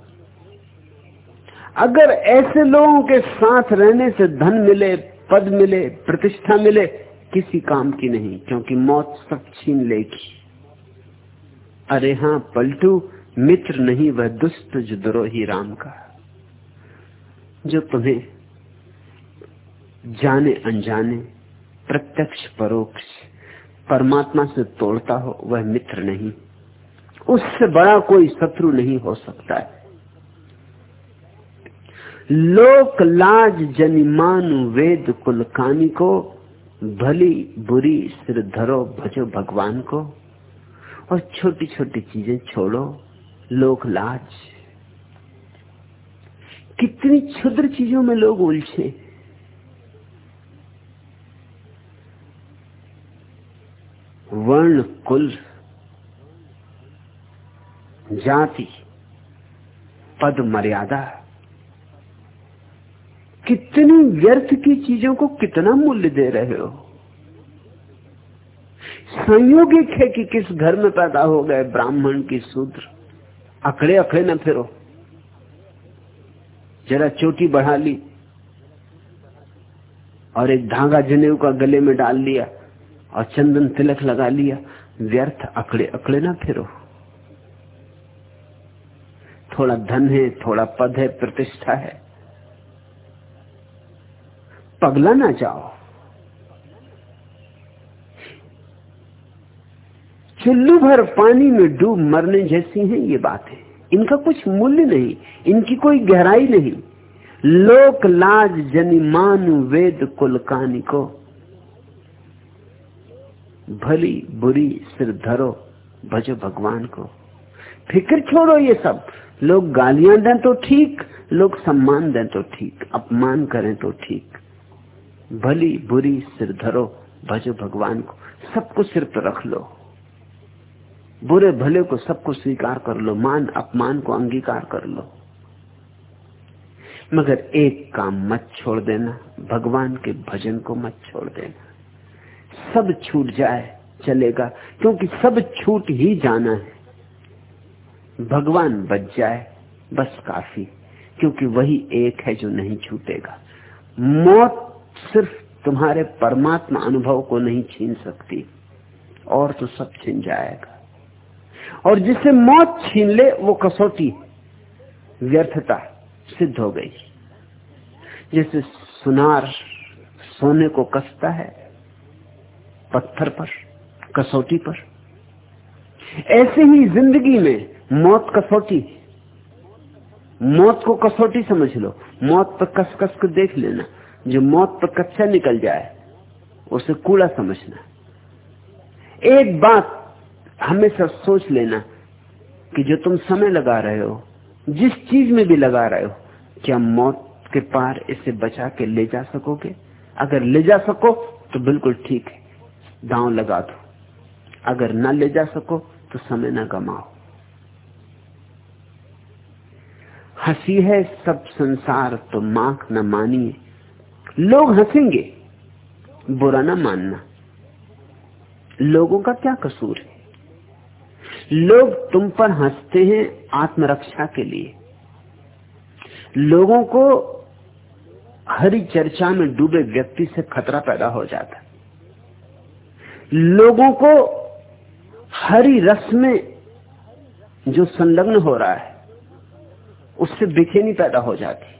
अगर ऐसे लोगों के साथ रहने से धन मिले, पद मिले, प्रतिष्ठा मिले, किसी काम की नहीं, क्योंकि मौत सब छीन लेगी। अरे हाँ पलटू, मित्र नहीं, वह दुष्ट जो द्रोही राम का, जो तुम्हें जाने अनजाने, प्रत्यक्ष परोक्ष, परमात्मा से तोड़ता हो, वह मित्र नहीं। उससे बड़ा कोई शत्रु नहीं हो सकता है। लोक लाज जनिमान वेद कुलकानी को, भली बुरी सिर धरो भजो भगवान को। और छोटी छोटी चीज़ें छोड़ो लोक लाज कितनी क्षुद्र चीज़ों में लोग उलझे। वर्ण कुल जाति, पद मर्यादा। कितनी व्यर्थ की चीज़ों को कितना मूल्य दे रहे हो? संयोगिक है कि किस घर में पैदा हो गए ब्राह्मण की शूद्र अकड़े अकड़े न फिरो। जरा चोटी बढ़ा ली और एक धागा जनेऊ का गले में डाल लिया और चंदन तिलक लगा लिया। व्यर्थ, अकड़े अकड़े ना फिरो। थोड़ा धन है, थोड़ा पद है, प्रतिष्ठा है। पगला ना जाओ। चुल्लू भर पानी में डूब मरने जैसी हैं ये बातें। इनका कुछ मूल्य नहीं, इनकी कोई गहराई नहीं। लोक लाज जनि मानु वेद कुलकानी को। भली बुरी सिर धरो भजो भगवान को। फ़िक्र छोड़ो ये सब। लोग गालियाँ दें तो ठीक, लोग सम्मान दें तो ठीक, अपमान करें तो ठीक। भली बुरी सिर धरो, भजो भगवान को। सबको सिर पर रख लो। बुरे भले को सबको स्वीकार कर लो, मान अपमान को अंगीकार कर लो। मगर एक काम मत छोड़ देना, भगवान के भजन को मत छोड़ देना। सब छूट जाए, चलेगा, क्योंकि सब छूट ही जाना है। भगवान बच जाए, बस काफ़ी, क्योंकि वही एक है जो नहीं छूटेगा। मौत सिर्फ़ तुम्हारे परमात्मा अनुभव को नहीं छीन सकती, और तो सब छीन जाएगा। और जिसे मौत छीन ले, वो कसौटी, व्यर्थता सिद्ध हो गई। जैसे सुनार सोने को कसता है, पत्थर पर, कसौटी पर, ऐसे ही ज़िंदगी में मौत कसौटी, मौत को कसौटी समझ लो। मौत पर कस कस कर देख लेना। जो मौत पर कच्चा निकल जाए, उसे कूड़ा समझना। एक बात हमेशा सोच लेना कि जो तुम समय लगा रहे हो, जिस चीज़ में भी लगा रहे हो, क्या मौत के पार इसे बचा के ले जा सकोगे? अगर ले जा सको तो बिल्कुल ठीक है, दांव लगा दो। अगर न ले जा सको तो समय ना गमाओ। हँसी है सब संसार तो माख न मानिए। लोग हंसेंगे, बुरा ना मानना। लोगों का क्या कसूर है? लोग तुम पर हँसते हैं आत्मरक्षा के लिए। लोगों को हरी चर्चा में डूबे व्यक्ति से खतरा पैदा हो जाता लोगों को हरी रस में जो संलग्न हो रहा है, उससे बेचैनी पैदा हो जाती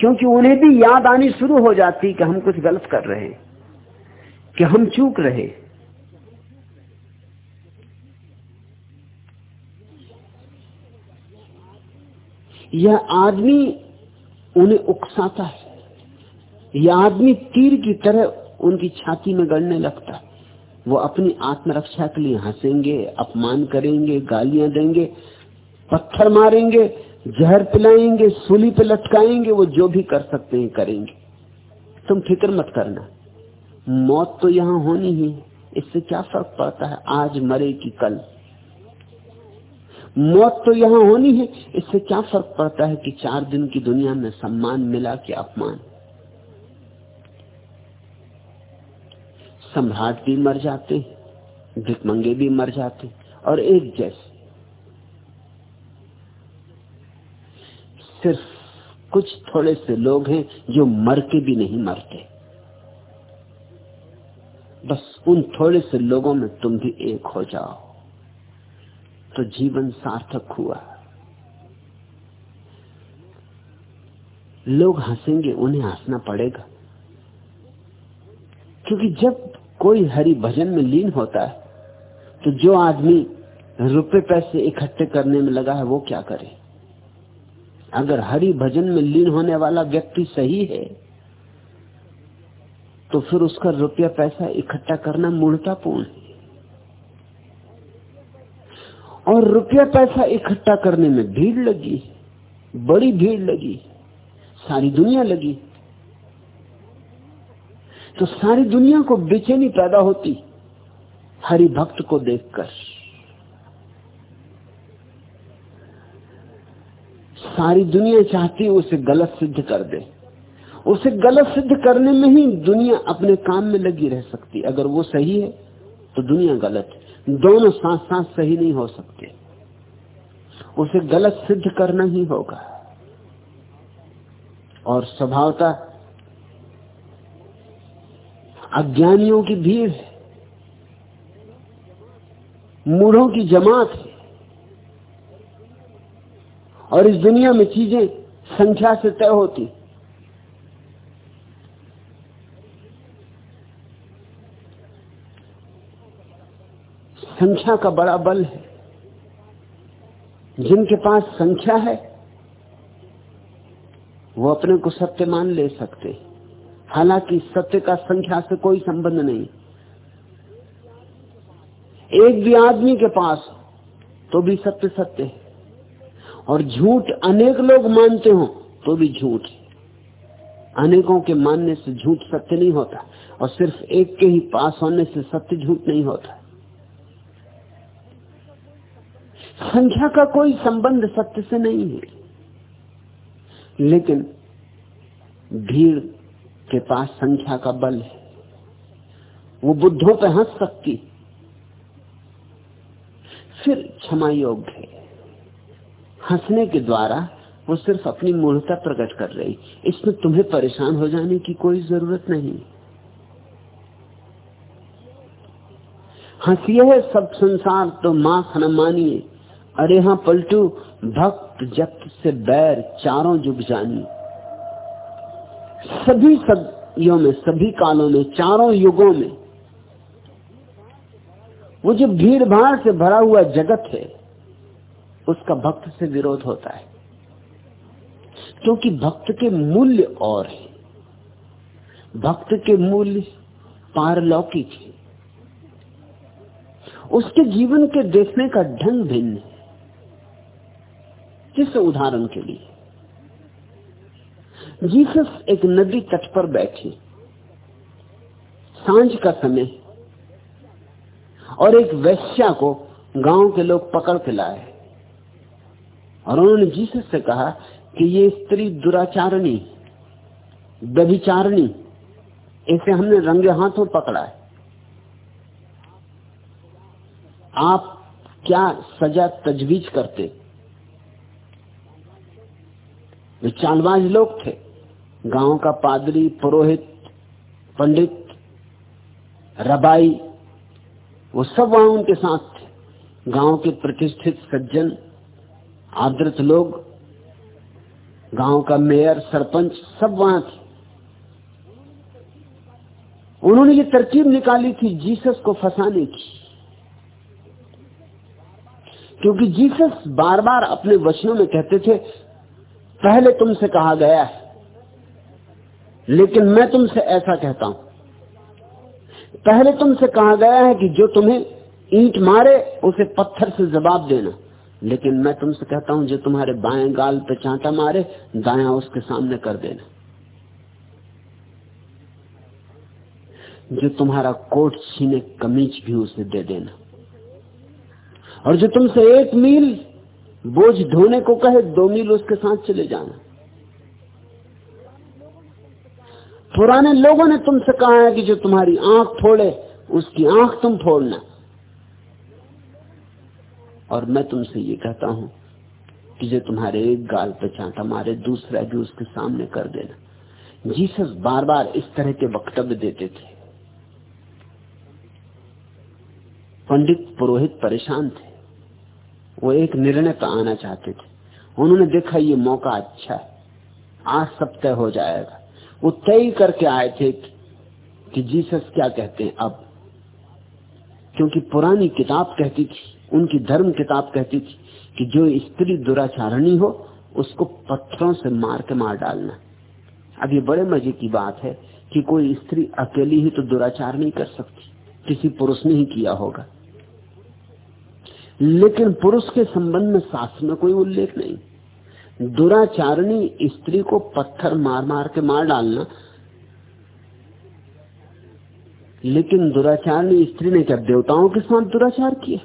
क्योंकि उन्हें भी याद आनी शुरू हो जाती कि हम कुछ गलत कर रहे हैं, कि हम चूक रहे यह आदमी उन्हें उकसाता है। यह आदमी तीर की तरह उनकी छाती में गड़ने लगता है। वो अपनी आत्मरक्षा के लिए हंसेंगे, अपमान करेंगे, गालियाँ देंगे, पत्थर मारेंगे जहर पिलाएँगे, सूली पे लटकाएँगे, वो जो भी कर सकते हैं करेंगे। तुम फ़िक्र मत करना। मौत तो यहाँ होनी ही, इससे क्या फ़र्क पड़ता है? आज मरे की कल। मौत तो यहाँ होनी है, इससे क्या फ़र्क पड़ता है कि चार दिन की दुनिया में सम्मान मिला कि अपमान? सम्राट भी मर जाते भिकमंगे भी मर जाते और एक जैसे सिर्फ़ कुछ थोड़े से लोग हैं जो मर के भी नहीं मरते। बस उन थोड़े से लोगों में तुम भी एक हो जाओ। तो जीवन सार्थक हुआ। लोग हंसेंगे, उन्हें हंसना पड़ेगा। क्योंकि जब कोई हरि भजन में लीन होता है तो जो आदमी रुपए पैसे इकट्ठे करने में लगा है, वो क्या करे? अगर हरि भजन में लीन होने वाला व्यक्ति सही है तो फिर उसका रुपया पैसा इकट्ठा करना मूर्तापूर्ण है। और रुपया पैसा इकट्ठा करने में भीड़ लगी, बड़ी भीड़ लगी, सारी दुनिया लगी। तो सारी दुनिया को बेचैनी पैदा होती, हरि भक्त को देखकर। सारी दुनिया चाहती उसे गलत सिद्ध कर दे। उसे गलत सिद्ध करने में ही दुनिया अपने काम में लगी रह सकती अगर वो सही है तो दुनिया गलत है। दोनों साथ साथ सही नहीं हो सकते। उसे गलत सिद्ध करना ही होगा। और स्वभावता अज्ञानियों की भीड़ है। मूढ़ों की जमात है। और इस दुनिया में चीज़ें संख्या से तय होती। संख्या का बड़ा बल है। जिनके पास संख्या है, वो अपने को सत्य मान ले सकते। हालाँकि सत्य का संख्या से कोई संबंध नहीं। एक भी आदमी के पास तो भी सत्य सत्य है। और झूठ अनेक लोग मानते हो तो भी झूठ अनेकों के मानने से झूठ सत्य नहीं होता, और सिर्फ़ एक के ही पास होने से सत्य झूठ नहीं होता। संख्या का कोई संबंध सत्य से नहीं है। लेकिन भीड़ के पास संख्या का बल है। वो बुद्धों पर हंस सकती फिर क्षमा योग्य है। हंसने के द्वारा वो सिर्फ़ अपनी मूर्ता प्रकट कर रही। इसमें तुम्हें परेशान हो जाने की कोई ज़रूरत नहीं। हँसी है सब संसार तो माँ न मानिए। अरे हाँ पलटू, भक्त जप्त से बैर चारों जुग जानी। सभी सदियों में, सभी कालों में, चारों युगों में, वो जो भीड़ भाड़ से भरा हुआ जगत है उसका भक्त से विरोध होता है। क्योंकि भक्त के मूल्य और है। भक्त के मूल्य पारलौकिक है। उसके जीवन के देखने का ढंग भिन्न है। किस उदाहरण के लिए, जीसस एक नदी तट पर बैठे। साँझ का समय और एक वैश्या को गाँव के लोग पकड़ के लाए। और उन्होंने जीसस से कहा कि ये स्त्री दुराचारणी, व्यभिचारणी, इसे हमने रंगे हाथों पकड़ा है। आप क्या सजा तजवीज करते? वे चालबाज लोग थे। गाँव का पादरी, पुरोहित, पंडित, रबाई, वो सब वहाँ उनके साथ थे। गाँव के प्रतिष्ठित सज्जन आदृत लोग, गाँव का मेयर, सरपंच, सब वहाँ थे। उन्होंने ये तरकीब निकाली थी जीसस को फंसाने की। क्योंकि जीसस बार बार अपने वचनों में कहते थे, पहले तुमसे कहा गया है, लेकिन मैं तुमसे ऐसा कहता हूँ। पहले तुमसे कहा गया है कि जो तुम्हें ईंट मारे, उसे पत्थर से जवाब देना। लेकिन मैं तुमसे कहता हूँ, जो तुम्हारे बाएँ गाल पे चांटा मारे, दाया उसके सामने कर देना। जो तुम्हारा कोट छीने कमीज भी उसे दे देना। और जो तुमसे एक मील बोझ धोने को कहे, दो मील उसके साथ चले जाना। पुराने लोगों ने तुमसे कहा है कि जो तुम्हारी आँख फोड़े, उसकी आँख तुम फोड़ना। और मैं तुमसे ये कहता हूँ कि जो तुम्हारे एक गाल पे चांटा मारे, दूसरा भी उसके सामने कर देना। जीसस बार बार इस तरह के वक्तव्य देते थे। पंडित पुरोहित परेशान थे। वो एक निर्णय पर आना चाहते थे। उन्होंने देखा, ये मौका अच्छा है। आज सब तय हो जाएगा। वो तय करके आए थे कि जीसस क्या कहते हैं अब। क्योंकि पुरानी किताब कहती थी उनकी धर्म किताब कहती थी कि जो स्त्री दुराचारणी हो, उसको पत्थरों से मार के मार डालना अब ये बड़े मज़े की बात है कि कोई स्त्री अकेली ही तो दुराचार नहीं कर सकती, किसी पुरुष ने ही किया होगा। लेकिन पुरुष के संबंध में शास्त्र में कोई उल्लेख नहीं। दुराचारणी स्त्री को पत्थर मार मार के मार डालना, लेकिन दुराचारणी स्त्री ने क्या देवताओं के साथ दुराचार किया?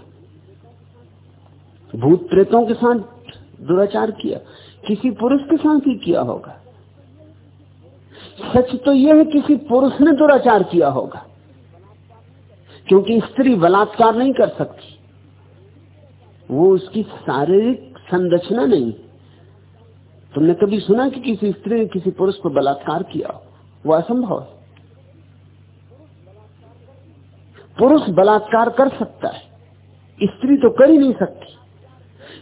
भूत प्रेतों के साथ दुराचार किया, किसी पुरुष के साथ ही किया होगा। सच तो यह है किसी पुरुष ने दुराचार किया होगा, क्योंकि स्त्री बलात्कार नहीं कर सकती। वो उसकी शारीरिक संरचना नहीं। तुमने कभी सुना कि किसी स्त्री ने किसी पुरुष को बलात्कार किया वो असंभव है। पुरुष बलात्कार कर सकता है, स्त्री तो कर ही नहीं सकती।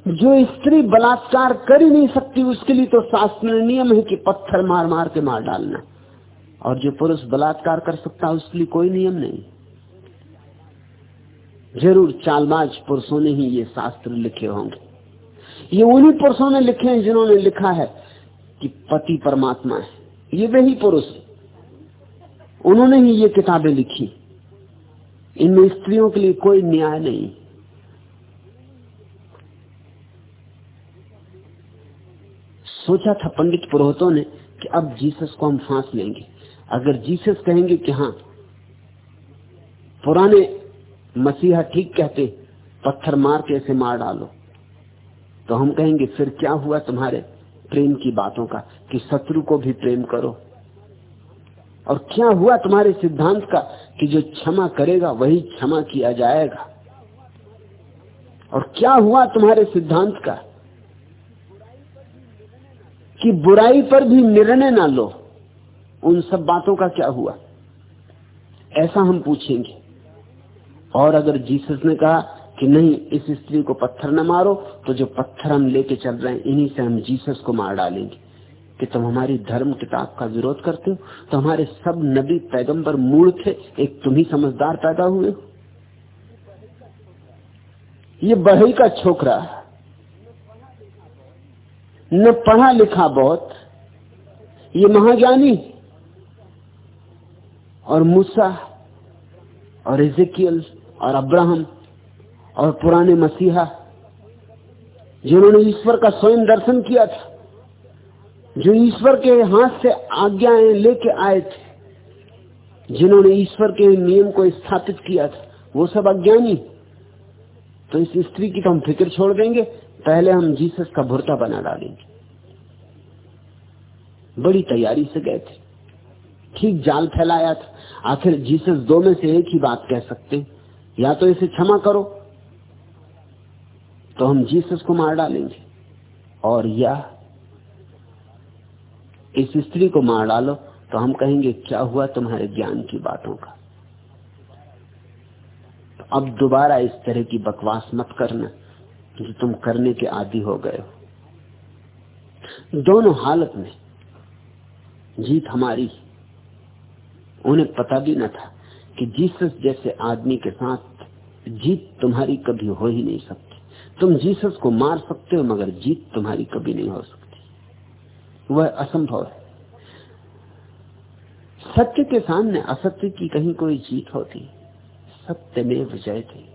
जो स्त्री बलात्कार कर ही नहीं सकती, उसके लिए तो शास्त्र नियम है कि पत्थर मार मार के मार डालना। और जो पुरुष बलात्कार कर सकता है, उसके लिए कोई नियम नहीं। ज़रूर चालबाज पुरुषों ने ही ये शास्त्र लिखे होंगे। ये उन्हीं पुरुषों ने लिखे हैं जिन्होंने लिखा है कि पति परमात्मा है। ये वही पुरुष उन्होंने ही ये किताबें लिखी। इनमें स्त्रियों के लिए कोई न्याय नहीं। सोचा था पंडित पुरोहितों ने कि अब जीसस को हम फांस लेंगे। अगर जीसस कहेंगे कि हाँ पुराने मसीहा ठीक कहते, पत्थर मार के ऐसे मार डालो तो हम कहेंगे, फिर क्या हुआ तुम्हारे प्रेम की बातों का, कि शत्रु को भी प्रेम करो? और क्या हुआ तुम्हारे सिद्धांत का, कि जो क्षमा करेगा, वही क्षमा किया जाएगा? और क्या हुआ तुम्हारे सिद्धांत का कि बुराई पर भी निर्णय ना लो। उन सब बातों का क्या हुआ? ऐसा हम पूछेंगे। और अगर जीसस ने कहा कि नहीं, इस स्त्री को पत्थर न मारो तो जो पत्थर हम लेके चल रहे हैं, इन्हीं से हम जीसस को मार डालेंगे। कि तुम हमारी धर्म किताब का विरोध करते हो? तो हमारे सब नबी पैगंबर मूल थे, एक तुम ही समझदार पैदा हुए हो? ये बढ़ई का छोकरा न पढ़ा लिखा बहुत, ये महाज्ञानी। और मूसा और इजिकियल और अब्राहम और पुराने मसीहा, जिन्होंने ईश्वर का स्वयं दर्शन किया था, जो ईश्वर के हाथ से आज्ञाएँ लेके आए थे, जिन्होंने ईश्वर के नियम को स्थापित किया था, वो सब अज्ञानी। तो इस स्त्री की तो हम फ़िक्र छोड़ देंगे। पहले हम जीसस का भुरता बना डालेंगे। बड़ी तैयारी से गए थे। ठीक जाल फैलाया था। आखिर जीसस दो में से एक ही बात कह सकते या तो इसे क्षमा करो तो हम जीसस को मार डालेंगे। और या इस स्त्री को मार डालो तो हम कहेंगे, क्या हुआ तुम्हारे ज्ञान की बातों का? अब दोबारा इस तरह की बकवास मत करना। जो तुम करने के आदि हो गए हो। दोनों हालत में जीत हमारी, उन्हें पता भी न था कि जीसस जैसे आदमी के साथ जीत तुम्हारी कभी हो ही नहीं सकती। तुम जीसस को मार सकते हो, मगर जीत तुम्हारी कभी नहीं हो सकती। वह असंभव है। सत्य के सामने असत्य की कहीं कोई जीत होती, सत्य में विजय थी।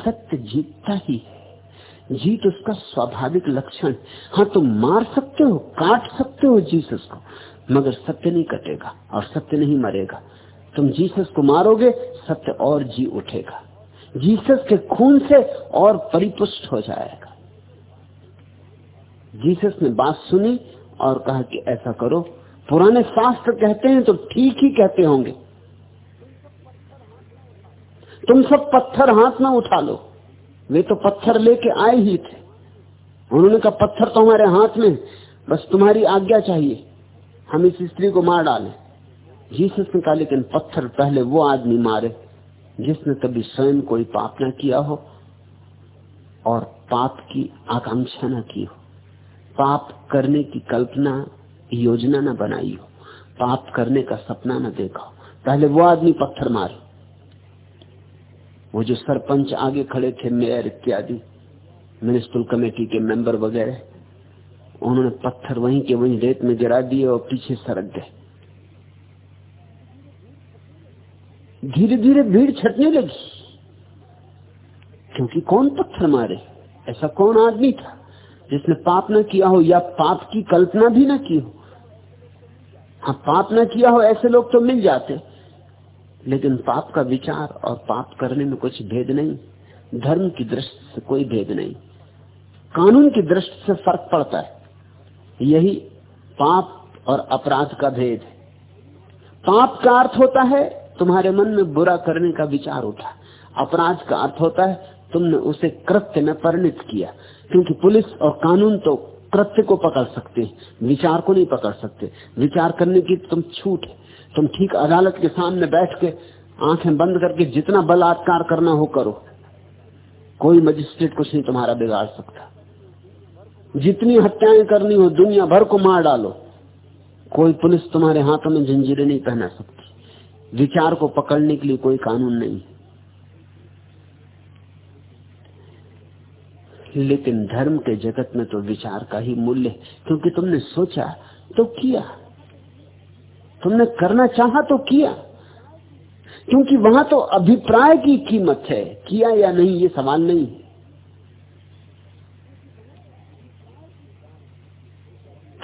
सत्य जीतता ही है। जीत उसका स्वाभाविक लक्षण। हाँ तुम मार सकते हो, काट सकते हो जीसस को, मगर सत्य नहीं कटेगा और सत्य नहीं मरेगा। तुम जीसस को मारोगे, सत्य और जी उठेगा। जीसस के खून से और परिपुष्ट हो जाएगा। जीसस ने बात सुनी और कहा कि ऐसा करो। पुराने शास्त्र कहते हैं तो ठीक ही कहते होंगे। तुम सब पत्थर हाथ में उठा लो। वे तो पत्थर लेके आए ही थे। उन्होंने कहा, पत्थर तो हमारे हाथ में बस तुम्हारी आज्ञा चाहिए। हम इस स्त्री को मार डालें। जीसस ने कहा, लेकिन पत्थर पहले वो आदमी मारे, जिसने कभी स्वयं कोई पाप न किया हो और पाप की आकांक्षा न की हो। पाप करने की कल्पना, योजना न बनाई हो। पाप करने का सपना न देखा हो। पहले वो आदमी पत्थर मारे। वो जो सरपंच आगे खड़े थे, मेयर इत्यादि म्यूनिस्पल कमेटी के मेंबर वगैरह, उन्होंने पत्थर वहीं के वहीं रेत में गिरा दिए और पीछे सड़क गए। धीरे धीरे भीड़ छटने लगी। क्योंकि कौन पत्थर मारे? ऐसा कौन आदमी था जिसने पाप न किया हो या पाप की कल्पना भी न की हो? हाँ पाप न किया हो ऐसे लोग तो मिल जाते। लेकिन पाप का विचार और पाप करने में कुछ भेद नहीं। धर्म की दृष्टि से कोई भेद नहीं। कानून की दृष्टि से फ़र्क पड़ता है। यही पाप और अपराध का भेद है। पाप का अर्थ होता है, तुम्हारे मन में बुरा करने का विचार उठा। अपराध का अर्थ होता है, तुमने उसे कृत्य में परिणित किया। क्योंकि पुलिस और कानून तो कृत्य को पकड़ सकते विचार को नहीं पकड़ सकते। विचार करने की तुम छूट है। तुम ठीक अदालत के सामने बैठ के आँखें बंद करके जितना बलात्कार करना हो करो। कोई मजिस्ट्रेट कुछ नहीं तुम्हारा बिगाड़ सकता। जितनी हत्याएँ करनी हो, दुनिया भर को मार डालो। कोई पुलिस तुम्हारे हाथों में जंजीरें नहीं पहना सकती। विचार को पकड़ने के लिए कोई कानून नहीं। लेकिन धर्म के जगत में तो विचार का ही मूल्य क्योंकि तुमने सोचा तो किया। तुमने करना चाहा तो किया। क्योंकि वहाँ तो अभिप्राय की कीमत है, किया या नहीं, ये सवाल नहीं है।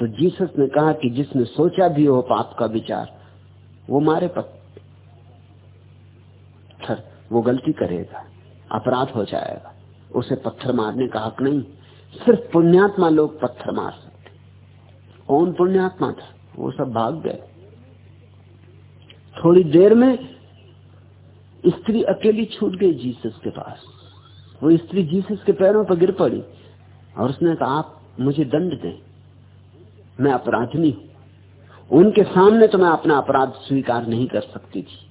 तो जीसस ने कहा कि जिसने सोचा भी हो पाप का विचार, वो मारे पत्थर, वो गलती करेगा, अपराध हो जाएगा। उसे पत्थर मारने का हक नहीं, सिर्फ़ पुण्यात्मा लोग पत्थर मार सकते। कौन पुण्यात्मा था? वो सब भाग गए। थोड़ी देर में स्त्री अकेली छूट गई जीसस के पास। वो स्त्री जीसस के पैरों पर गिर पड़ी और उसने कहा, आप मुझे दंड दें। मैं अपराधनी हूँ। उनके सामने तो मैं अपना अपराध स्वीकार नहीं कर सकती थी।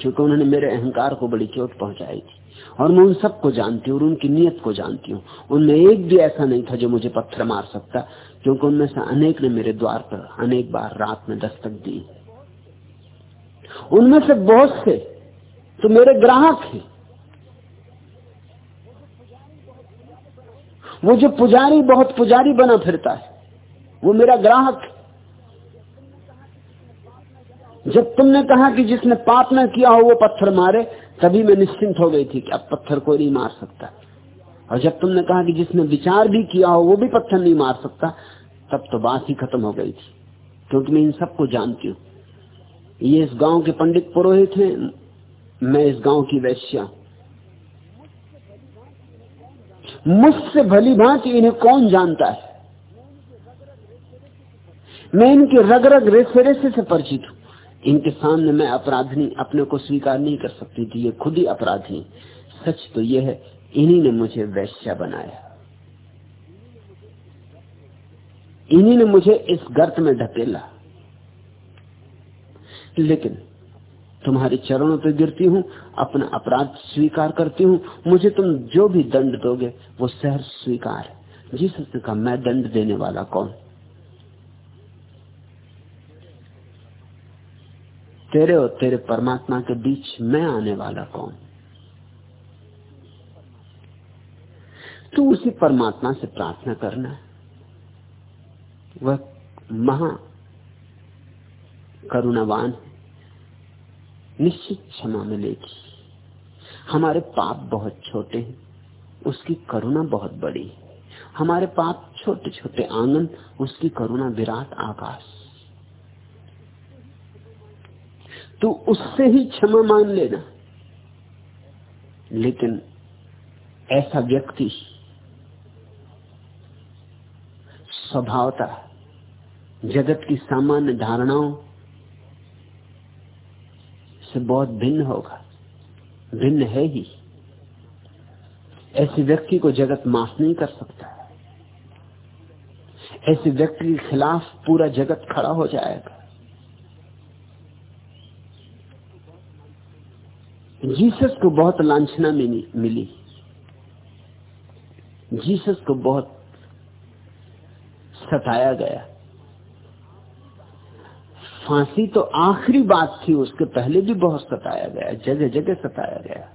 क्योंकि उन्होंने मेरे अहंकार को बड़ी चोट पहुंचाई थी और मैं उन सबको जानती हूँ और उनकी नीयत को जानती हूँ। उनमें एक भी ऐसा नहीं था जो मुझे पत्थर मार सकता। क्योंकि उनमें से अनेक ने मेरे द्वार पर अनेक बार रात में दस्तक दी। उनमें से बहुत से तो मेरे ग्राहक हैं। वो जो पुजारी, बहुत पुजारी बना फिरता है, वो मेरा ग्राहक जब तुमने कहा कि जिसने पाप न किया हो वो पत्थर मारे, तभी मैं निश्चिंत हो गई थी कि अब पत्थर कोई नहीं मार सकता। और जब तुमने कहा कि जिसने विचार भी किया हो, वो भी पत्थर नहीं मार सकता, तब तो बात ही खत्म हो गई थी। क्योंकि मैं इन सबको जानती हूँ। ये इस गाँव के पंडित पुरोहित हैं, मैं इस गाँव की वैश्या। मुझसे भली भांति इन्हें कौन जानता है? मैं इनके रग रग रेसे रेसे से परिचित हूँ। इनके सामने मैं अपराधनी, अपने को स्वीकार नहीं कर सकती थी ये खुद ही अपराधी सच तो यह है इन्हीं ने मुझे वैश्या बनाया। इन्हीं ने मुझे इस गर्त में ढकेला लेकिन तुम्हारे चरणों पर गिरती हूँ, अपना अपराध स्वीकार करती हूँ। मुझे तुम जो भी दंड दोगे, वो सहर स्वीकार है। जिस ने कहा मैं दंड देने वाला कौन? तेरे और तेरे परमात्मा के बीच मैं आने वाला कौन? तू उसी परमात्मा से प्रार्थना करना। वह महा करुणावान निश्चित क्षमा मिलेगी। हमारे पाप बहुत छोटे हैं, उसकी करुणा बहुत बड़ी है। हमारे पाप छोटे छोटे आँगन, उसकी करुणा विराट आकाश। तू उससे ही क्षमा मान लेना। लेकिन ऐसा व्यक्ति स्वभावता। जगत की सामान्य धारणाओं से बहुत भिन्न होगा। भिन्न है ही। ऐसे व्यक्ति को जगत माफ़ नहीं कर सकता। ऐसे व्यक्ति के खिलाफ पूरा जगत खड़ा हो जाएगा। जीसस को बहुत लांछना मिली जीसस को बहुत सताया गया। फांसी तो आखिरी बात थी, उसके पहले भी बहुत सताया गया जगह जगह सताया गया।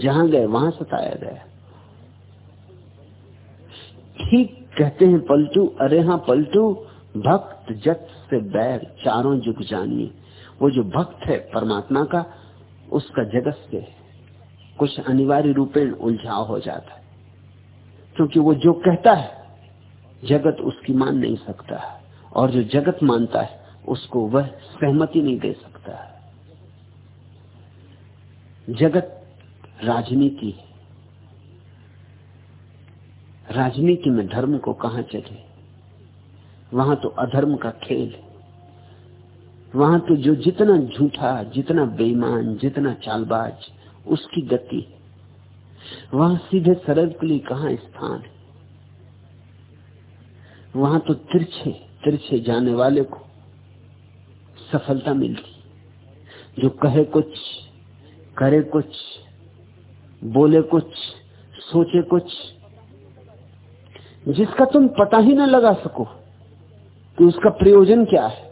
जहाँ गए, वहाँ सताया गया। ठीक कहते हैं पलटू, अरे हाँ पलटू, भक्त जत से बैर, चारों जुग जानी। वो जो भक्त है परमात्मा का, उसका जगत से कुछ अनिवार्य रूपेण उलझाव हो जाता है। क्योंकि वो जो कहता है जगत उसकी मान नहीं सकता और जो जगत मानता है, उसको वह सहमति नहीं दे सकता जगत राजनीति है। राजनीति में धर्म को कहा चले वहाँ तो अधर्म का खेल है। वहाँ तो जो जितना झूठा, जितना बेईमान, जितना चालबाज, उसकी गति है। वहाँ सीधे सरल के लिए कहा स्थान है? वहाँ तो तिरछे तिरछे जाने वाले को सफलता मिलती। जो कहे कुछ, करे कुछ, बोले कुछ, सोचे कुछ, जिसका तुम पता ही ना लगा सको कि उसका प्रयोजन क्या है।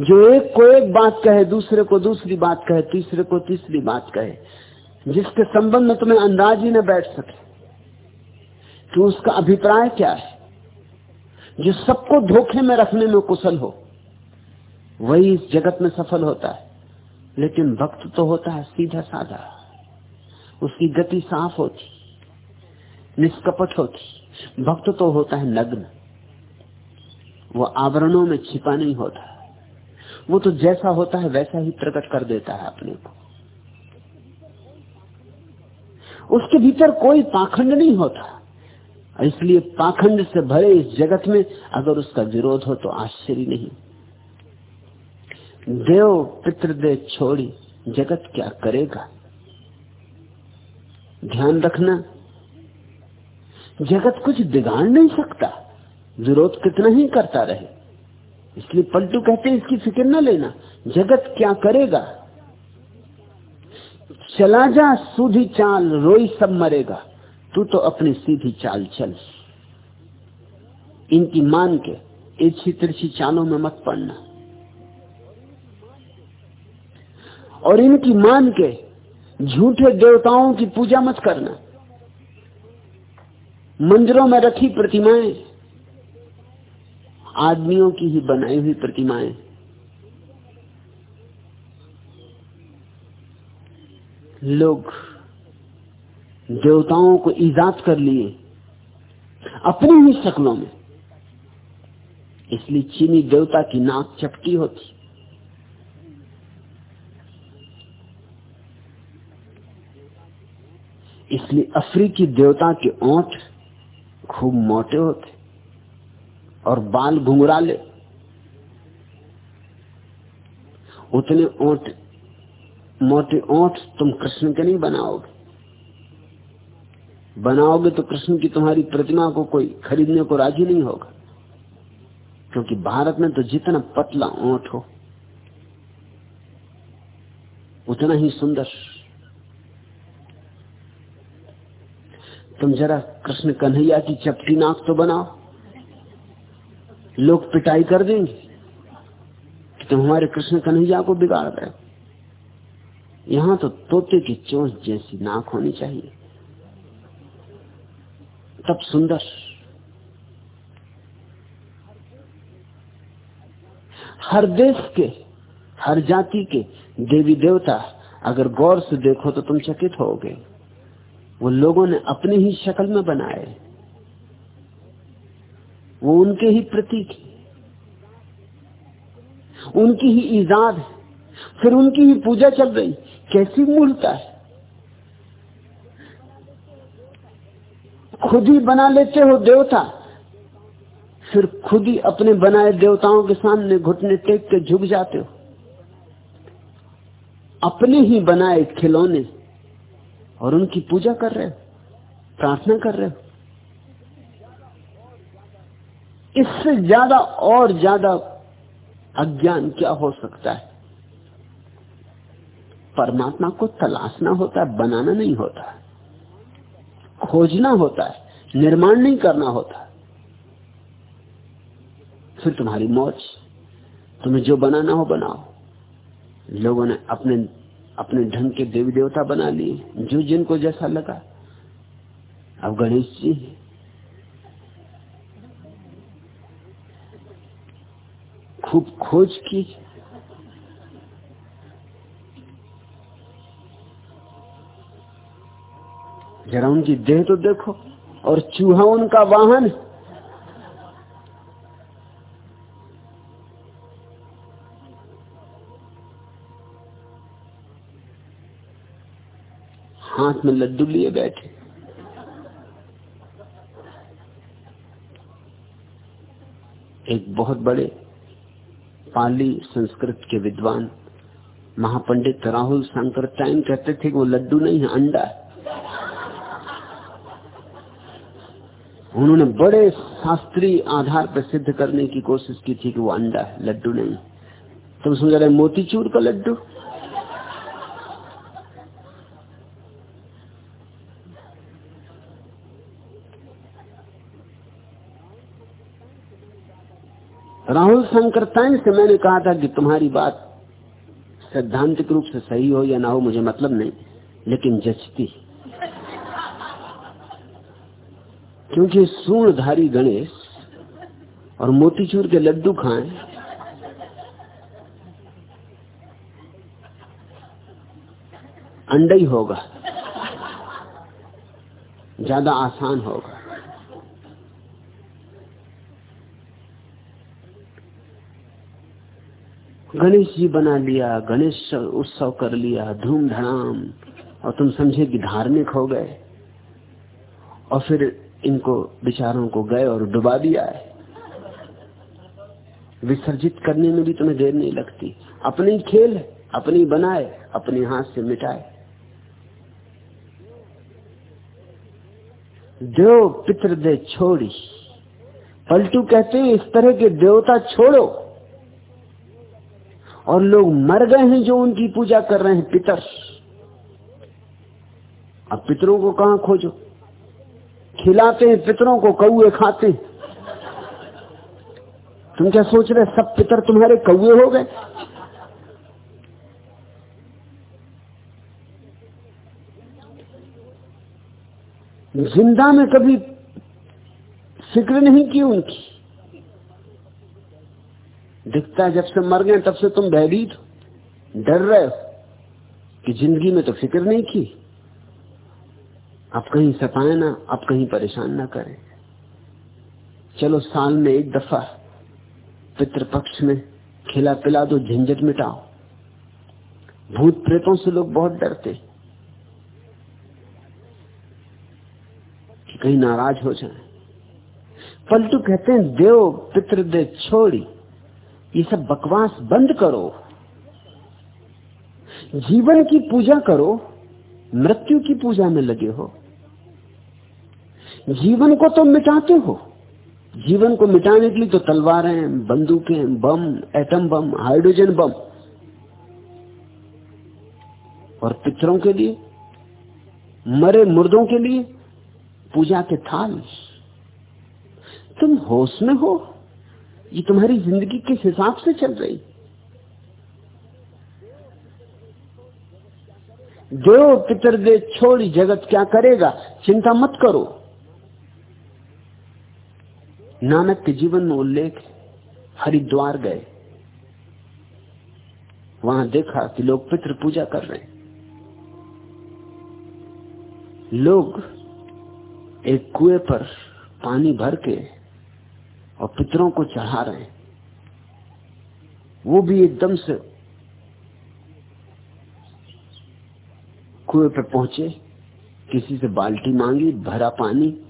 जो एक को एक बात कहे, दूसरे को दूसरी बात कहे, तीसरे को तीसरी बात कहे, जिसके संबंध में तुम्हें अंदाज ही न बैठ सके, कि उसका अभिप्राय क्या है। जो सबको धोखे में रखने में कुशल हो, वही इस जगत में सफल होता है। लेकिन भक्त तो होता है सीधा साधा। उसकी गति साफ़ होती, निष्कपट होती। भक्त तो होता है नग्न। वो आवरणों में छिपा नहीं होता। वो तो जैसा होता है वैसा ही प्रकट कर देता है अपने को। उसके भीतर कोई पाखंड नहीं होता। इसलिए पाखंड से भरे इस जगत में अगर उसका विरोध हो तो आश्चर्य नहीं। देव पितृदे छोड़ी, जगत क्या करेगा? ध्यान रखना, जगत कुछ बिगाड़ नहीं सकता, विरोध कितना ही करता रहे। इसलिए पलटू कहते हैं, इसकी फ़िक्र न लेना, जगत क्या करेगा? चला जा, सूधी चाल, रोई सब मरेगा। तू तो अपनी सीधी चाल चल। इनकी मान के इच्छी तिरछी चालों में मत पड़ना। और इनकी मान के झूठे देवताओं की पूजा मत करना। मंदिरों में रखी प्रतिमाएँ, आदमियों की ही बनाई हुई प्रतिमाएँ। लोग देवताओं को ईजाद कर लिए अपनी ही शक्लों में। इसलिए चीनी देवता की नाक चपटी होती। इसलिए अफ्रीकी देवता के ओंठ खूब मोटे होते और बाल घुंघराले। उतने ओंठ मोटे ओंठ तुम कृष्ण के नहीं बनाओगे। बनाओगे तो कृष्ण की तुम्हारी प्रतिमा को कोई खरीदने को राज़ी नहीं होगा। क्योंकि भारत में तो जितना पतला ओंठ हो, उतना ही सुंदर। तुम जरा कृष्ण कन्हैया की चपटी नाक तो बनाओ, लोग पिटाई कर देंगे कि तुम हमारे कृष्ण कन्हैया को बिगाड़ रहे यहाँ तो तोते की चोंच जैसी नाक होनी चाहिए। तब सुंदर। हर देश के, हर जाति के देवी देवता अगर गौर से देखो तो तुम चकित होगे। वो लोगों ने अपनी ही शक्ल में बनाए। वो उनके ही प्रतीक उनकी ही ईजाद फिर उनकी ही पूजा चल रही। कैसी मूलता है? खुद ही बना लेते हो देवता। फिर खुद ही अपने बनाए देवताओं के सामने घुटने टेक के झुक जाते हो। अपने ही बनाए खिलौने और उनकी पूजा कर रहे हो, प्रार्थना कर रहे हो। इससे ज़्यादा और ज़्यादा अज्ञान क्या हो सकता है? परमात्मा को तलाशना होता है, बनाना नहीं होता खोजना होता है, निर्माण नहीं करना होता। फिर तुम्हारी मौज, तुम्हें जो बनाना हो बनाओ। लोगों ने अपने अपने ढंग के देवी देवता बना लिए, जो जिनको जैसा लगा। अब गणेश जी, खूब खोज की। जरा उनकी देह तो देखो, और चूहा उनका वाहन। हाथ में लड्डू लिए बैठे। एक बहुत बड़े पाली संस्कृत के विद्वान महापंडित राहुल शंकर टाइम कहते थे कि वो लड्डू नहीं है, अंडा है। उन्होंने बड़े शास्त्रीय आधार पर सिद्ध करने की कोशिश की थी कि वो अंडा है, लड्डू नहीं। तुम समझ रहे मोतीचूर का लड्डू? राहुल शंकरताइन से मैंने कहा था कि तुम्हारी बात सैद्धांतिक रूप से सही हो या ना हो, मुझे मतलब नहीं, लेकिन जचती क्योंकि सूर्णधारी गणेश और मोतीचूर के लड्डू खाएँ, अंडा ही होगा, ज़्यादा आसान होगा। गणेश जी बना लिया, गणेश उत्सव कर लिया धूमधड़ाम और तुम समझे कि धार्मिक हो गए। और फिर इनको विचारों को गए और डुबा दिया है। विसर्जित करने में भी तुम्हें देर नहीं लगती। अपनी खेल अपनी बनाए, अपने हाथ से मिटाए। देव पितृ दे छोड़ी। पलटू कहते हैं, इस तरह के देवता छोड़ो। और लोग मर गए हैं जो उनकी पूजा कर रहे हैं, पितर। अब पितरों को कहा खोजो? खिलाते हैं, पितरों को कौए खाते हैं। तुम क्या सोच रहे सब पितर तुम्हारे कौए हो गए? ज़िंदा में कभी फ़िक्र नहीं की उनकी। दिखता है जब से मर गए, तब से तुम भयभीत हो। डर रहे हो कि ज़िंदगी में तो फ़िक्र नहीं की। अब कहीं सताए ना, आप कहीं परेशान ना करें। चलो साल में एक दफ़ा पितृपक्ष में खिला पिला दो, झंझट मिटाओ। भूत प्रेतों से लोग बहुत डरते कि कहीं नाराज़ हो जाए। पलटू कहते हैं, देव पितृ दे छोड़ी, ये सब बकवास बंद करो। जीवन की पूजा करो, मृत्यु की पूजा में लगे हो। जीवन को तो मिटाते हो। जीवन को मिटाने के लिए तो तलवारें बंदूकें bomb atom bomb hydrogen bomb और पितरों के लिए, मरे मुर्दों के लिए पूजा के थाल। तुम होश में हो। ये तुम्हारी ज़िंदगी किस हिसाब से चल रही? जो पितर दे छोड़ी जगत क्या करेगा? चिंता मत करो। नानक के जीवन में उल्लेख हरिद्वार गए। वहाँ देखा कि लोग पितृ पूजा कर रहे हैं। लोग एक कुएँ पर पानी भर के और पितरों को चढ़ा रहे हैं। वो भी एकदम से कुएँ पर पहुँचे, किसी से बाल्टी मांगी, भरा पानी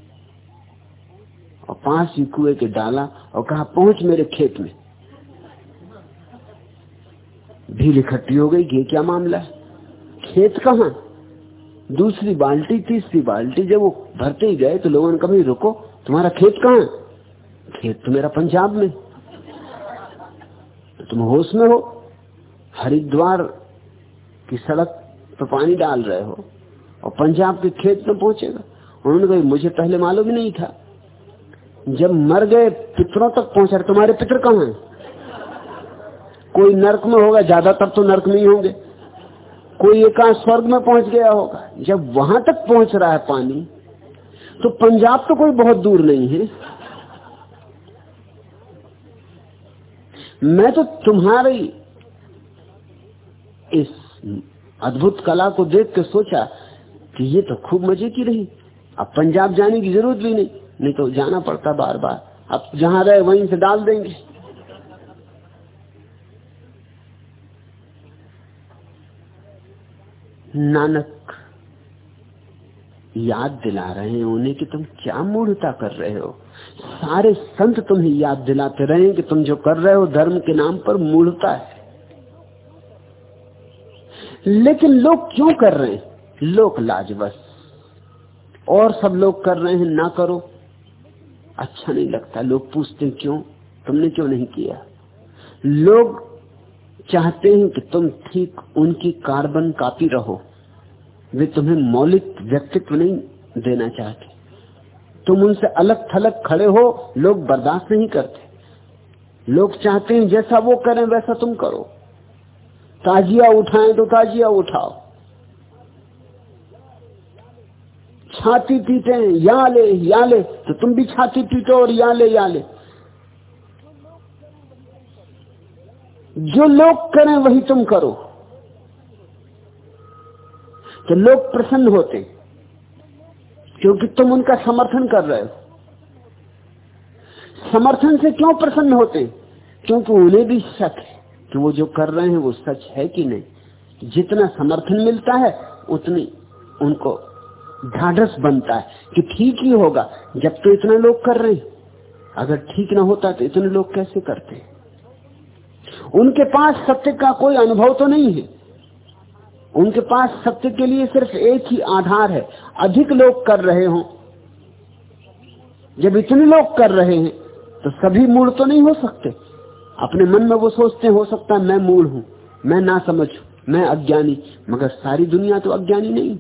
और पाँच ही कुएँ के डाला और कहा, पहुँच मेरे खेत में। भीड़ इकट्ठी हो गई कि क्या मामला है? खेत कहा? दूसरी बाल्टी, तीसरी बाल्टी, जब वो भरते ही गए तो लोगों ने कभी रुको, तुम्हारा खेत कहाँ खेत तो मेरा पंजाब में। तुम होश में हो? हरिद्वार की सड़क पर पानी डाल रहे हो और पंजाब के खेत में पहुंचेगा? उन्होंने कहा, मुझे पहले मालूम ही नहीं था। जब मर गए पितरों तक पहुँचा तुम्हारे पितर कहाँ हैं? कोई नरक में होगा, ज़्यादातर तो नरक में ही होंगे। कोई एक स्वर्ग में पहुँच गया होगा। जब वहाँ तक पहुँच रहा है पानी तो पंजाब तो कोई बहुत दूर नहीं है। मैं तो तुम्हारी इस अद्भुत कला को देख के सोचा कि ये तो खूब मज़े की रही। अब पंजाब जाने की ज़रूरत भी नहीं। नहीं तो जाना पड़ता बार बार अब जहाँ रहे, वहीं से डाल देंगे। नानक, याद दिला रहे हैं उन्हें कि तुम क्या मूढ़ता कर रहे हो। सारे संत तुम्हें याद दिलाते रहे कि तुम जो कर रहे हो धर्म के नाम पर मूढ़ता है। लेकिन लोग क्यों कर रहे हैं? लोक लाजवस। और सब लोग कर रहे हैं, ना करो। अच्छा नहीं लगता। लोग पूछते क्यों? तुमने क्यों नहीं किया? लोग चाहते हैं कि तुम ठीक उनकी कार्बन कापी रहो। वे तुम्हें मौलिक व्यक्तित्व नहीं देना चाहते। तुम उनसे अलग थलग खड़े हो, लोग बर्दाश्त नहीं करते। लोग चाहते हैं, जैसा वो करें, वैसा तुम करो। ताजिया उठाएँ तो ताजिया उठाओ। छाती पीटे, या ले या ले। तो तुम भी छाती पीटो और या ले या ले। जो लोग करें, वही तुम करो। तो लोग प्रसन्न होते, क्योंकि तुम उनका समर्थन कर रहे हो। समर्थन से क्यों प्रसन्न होते? क्योंकि उन्हें भी शक है कि वो जो कर रहे हैं, वो सच है कि नहीं। जितना समर्थन मिलता है, उतनी उनको ढाढ़स बनता है कि ठीक ही होगा, जब तो इतने लोग कर रहे हैं। अगर ठीक ना होता तो इतने लोग कैसे करते उनके पास सत्य का कोई अनुभव तो नहीं है। उनके पास सत्य के लिए सिर्फ़ एक ही आधार है। अधिक लोग कर रहे हो। जब इतने लोग कर रहे हैं तो सभी मूल तो नहीं हो सकते। अपने मन में वो सोचते हो सकता है मैं मूल हूँ, मैं ना समझ मैं अज्ञानी, मगर सारी दुनिया तो अज्ञानी नहीं।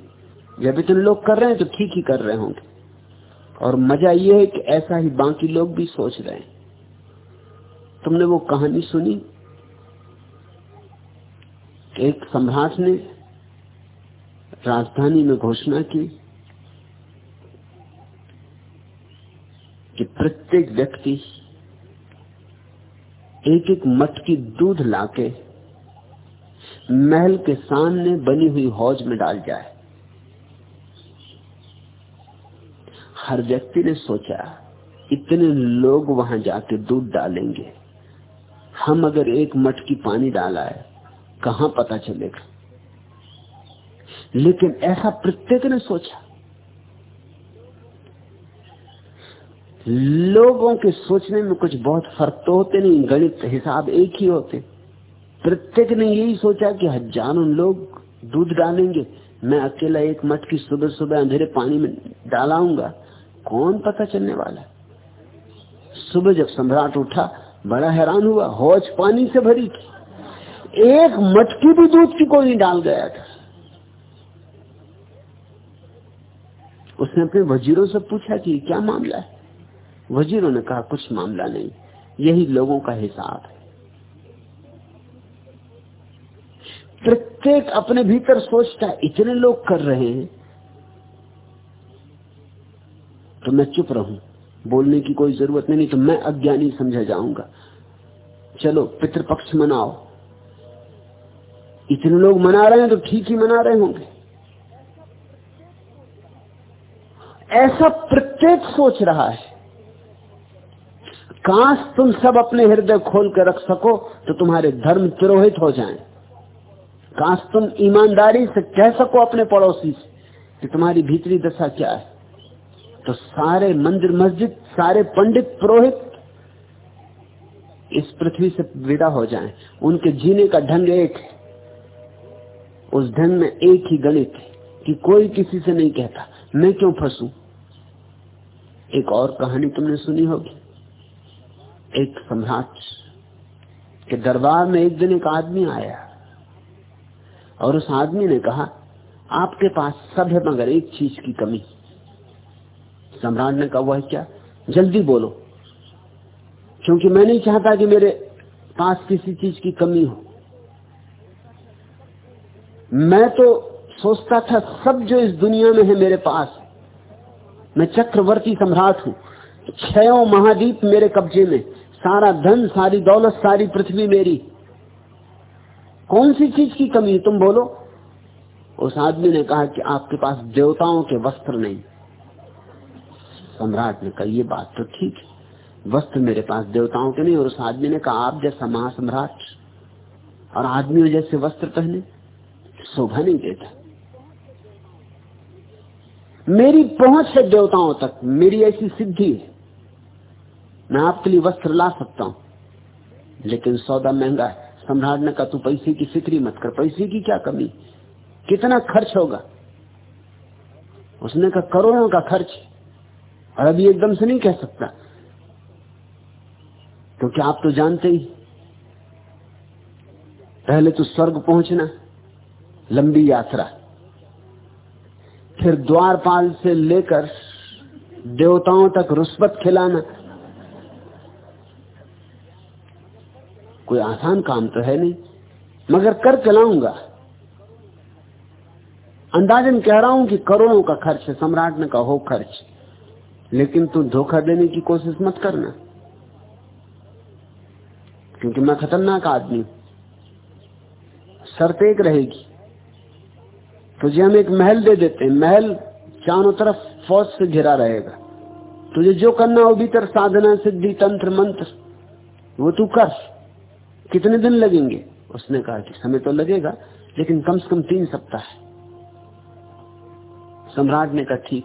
जब तुम लोग कर रहे हैं तो ठीक ही कर रहे होंगे। और मज़ा ये है कि ऐसा ही बाकी लोग भी सोच रहे हैं। तुमने वो कहानी सुनी? एक सम्राट ने राजधानी में घोषणा की कि प्रत्येक व्यक्ति एक एक मटकी दूध लाके महल के सामने बनी हुई हौज में डाल जाए। हर व्यक्ति ने सोचा, इतने लोग वहाँ जाके दूध डालेंगे। हम अगर एक मटकी पानी डाला है कहा पता चलेगा? लेकिन ऐसा प्रत्येक ने सोचा। लोगों के सोचने में कुछ बहुत फ़र्क तो होते नहीं, गणित हिसाब एक ही होते। प्रत्येक ने यही सोचा कि हज़ारों लोग दूध डालेंगे। मैं अकेला एक मटकी सुबह सुबह अंधेरे पानी में डालाऊँगा। कौन पता चलने वाला सुबह जब सम्राट उठा, बड़ा हैरान हुआ, हौज पानी से भरी थी। एक मटकी भी दूध की कोई डाल गया था। उसने अपने वजीरों से पूछा कि क्या मामला है? वजीरों ने कहा, कुछ मामला नहीं, यही लोगों का हिसाब है। प्रत्येक अपने भीतर सोचता इतने लोग कर रहे हैं तो मैं चुप रहूँ। बोलने की कोई ज़रूरत नहीं तो मैं अज्ञानी समझा जाऊँगा। चलो, पितृपक्ष मनाओ। इतने लोग मना रहे हैं तो ठीक ही मना रहे होंगे। ऐसा प्रत्येक सोच रहा है। काश तुम सब अपने हृदय खोल कर रख सको तो तुम्हारे धर्म तिरोहित हो जाएँ। काश तुम ईमानदारी से कह सको अपने पड़ोसी से कि तुम्हारी भीतरी दशा क्या है। तो सारे मंदिर मस्जिद, सारे पंडित पुरोहित इस पृथ्वी से विदा हो जाएँ। उनके जीने का ढंग एक है। उस ढंग में एक ही गणित है कि कोई किसी से नहीं कहता, मैं क्यों फंसू? एक और कहानी तुमने सुनी होगी। एक सम्राट के दरबार में एक दिन एक आदमी आया और उस आदमी ने कहा, आपके पास सब है, मगर एक चीज़ की कमी। सम्राट ने कहा, वह क्या? जल्दी बोलो। क्योंकि मैं नहीं चाहता कि मेरे पास किसी चीज़ की कमी हो। मैं तो सोचता था, सब जो इस दुनिया में है मेरे पास, मैं चक्रवर्ती सम्राट हूँ। छो महाद्वीप मेरे कब्जे में, सारा धन, सारी दौलत, सारी पृथ्वी मेरी। कौन सी चीज़ की कमी तुम बोलो। उस आदमी ने कहा कि आपके पास देवताओं के वस्त्र नहीं। सम्राट ने कहा, ये बात तो ठीक है। वस्त्र मेरे पास देवताओं के नहीं, और उस आदमी ने कहा, आप जैसा महासम्राट और आदमियों जैसे वस्त्र पहने, शोभा नहीं देता। मेरी पहुँच है देवताओं तक, मेरी ऐसी सिद्धि है। मैं आपके लिए वस्त्र ला सकता हूँ, लेकिन सौदा महँगा है। सम्राट ने कहा, तू पैसे की फिक्री मत कर, पैसे की क्या कमी? कितना खर्च होगा? उसने कहा, करोड़ों का खर्च और अभी एकदम से नहीं कह सकता। क्योंकि आप तो जानते ही। पहले तो स्वर्ग पहुँचना, लंबी यात्रा। फिर द्वारपाल से लेकर देवताओं तक रुस्बत खिलाना। कोई आसान काम तो है नहीं, मगर कर चलाऊँगा। अंदाजन कह रहा हूँ कि करोड़ों का खर्च है सम्राट ने कहा, हो खर्च। लेकिन तू धोखा देने की कोशिश मत करना। क्योंकि मैं खतरनाक आदमी शर्त एक रहेगी। तुझे हम एक महल दे देते हैं। महल चारों तरफ़ फौज से घिरा रहेगा। तुझे जो करना हो भीतर साधना, सिद्धि, तंत्र, मंत्र, वो तू कर। कितने दिन लगेंगे? उसने कहा कि समय तो लगेगा, लेकिन कम से कम तीन सप्ताह सम्राट ने कहा, ठीक।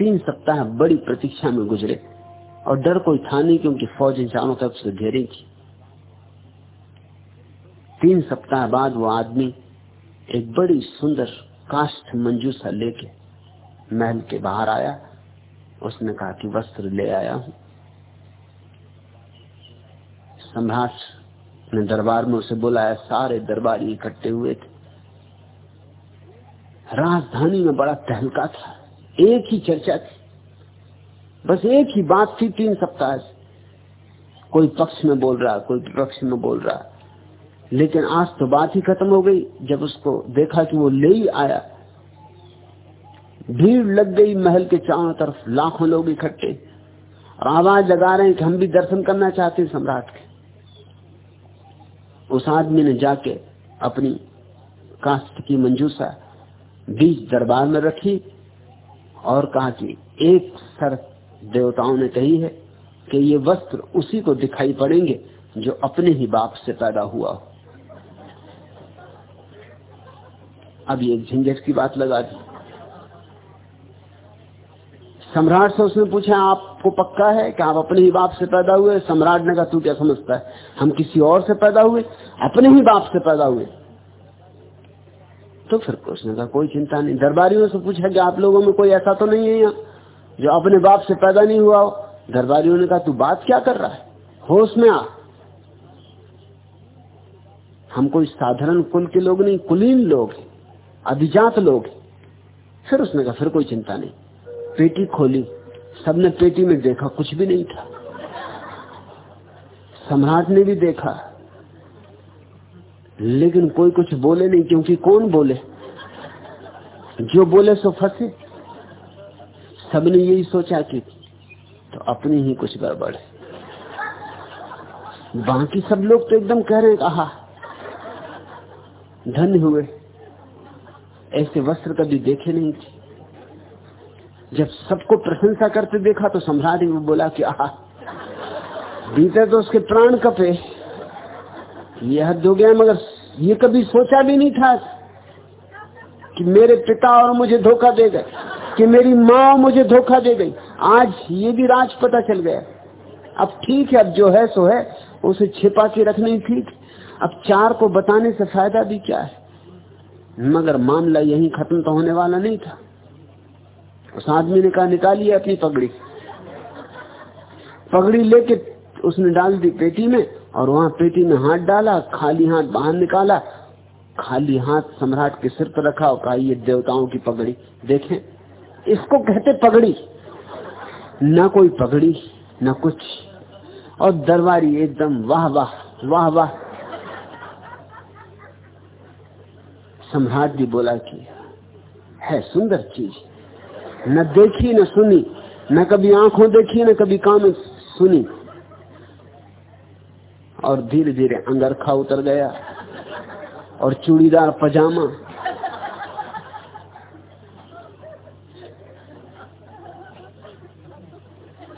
तीन सप्ताह बड़ी प्रतीक्षा में गुजरे और डर कोई था नहीं क्योंकि फौज चारों तरफ़ से घेरी थी। तीन सप्ताह बाद वो आदमी एक बड़ी सुंदर काष्ठ मंजूसा लेके महल के बाहर आया। उसने कहा कि वस्त्र ले आया हूँ। सम्राट ने दरबार में उसे बुलाया। सारे दरबारी इकट्ठे हुए थे। राजधानी में बड़ा तहलका था। एक ही चर्चा थी। बस एक ही बात थी तीन सप्ताह से। कोई पक्ष में बोल रहा, कोई विपक्ष में बोल रहा। लेकिन आज तो बात ही खत्म हो गई। जब उसको देखा कि वो ले ही आया, भीड़ लग गई महल के चारों तरफ़, लाखों लोग इकट्ठे। और आवाज़ लगा रहे हैं कि हम भी दर्शन करना चाहते हैं सम्राट के। उस आदमी ने जाके अपनी कास्ट की मंजूसा बीच दरबार में रखी। और कहा कि एक सर देवताओं ने कही है कि ये वस्त्र उसी को दिखाई पड़ेंगे जो अपने ही बाप से पैदा हुआ हो। अब ये झंझट की बात लगा दी। सम्राट से उसने पूछा, आपको पक्का है कि आप अपने ही बाप से पैदा हुए? सम्राट ने कहा, तू क्या समझता है? हम किसी और से पैदा हुए? अपने ही बाप से पैदा हुए। तो फिर उसने कहा, कोई चिंता नहीं। दरबारियों से पूछा कि आप लोगों में कोई ऐसा तो नहीं है यहाँ, जो अपने बाप से पैदा नहीं हुआ हो? दरबारियों ने कहा, तू बात क्या कर रहा है? होश में आ। हम कोई साधारण कुल के लोग नहीं, कुलीन लोग अभिजात लोग फिर उसने कहा, फिर कोई चिंता नहीं। पेटी खोली। सबने पेटी में देखा, कुछ भी नहीं था। सम्राट ने भी देखा। लेकिन कोई कुछ बोले नहीं, क्योंकि कौन बोले? जो बोले सो फंसे। सबने यही सोचा कि तो अपनी ही कुछ गड़बड़ है। बाकी सब लोग तो एकदम कह रहे कहा धन्य हुए। ऐसे वस्त्र कभी देखे नहीं थे। जब सबको प्रशंसा करते देखा तो सम्राट वो बोला कि, आह भीतर तो उसके प्राण कपे। ये हद हो गया मगर ये कभी सोचा भी नहीं था कि मेरे पिता और मुझे धोखा दे गए, कि मेरी माँ मुझे धोखा दे गई। आज ये भी राज पता चल गया। अब ठीक है, अब जो है सो है, उसे छिपा के रखनी ठीक। अब चार को बताने से फ़ायदा भी क्या है? मगर मामला यही खत्म तो होने वाला नहीं था। उस आदमी ने कहा, निकालिए अपनी पगड़ी। पगड़ी लेके उसने डाल दी पेटी में। और वहाँ पेटी में हाथ डाला, खाली हाथ बाहर निकाला, खाली हाथ सम्राट के सिर पर रखा और कहा, ये देवताओं की पगड़ी, देखें, इसको कहते पगड़ी, न कोई पगड़ी, न कुछ, और दरबारी एकदम वाह वाह वाह वाह. सम्राट भी बोला कि, है सुंदर चीज़, न देखी, न सुनी, न कभी आँखों देखी, न कभी कान सुनी और धीरे धीरे अंगरखा उतर गया और चूड़ीदार पजामा।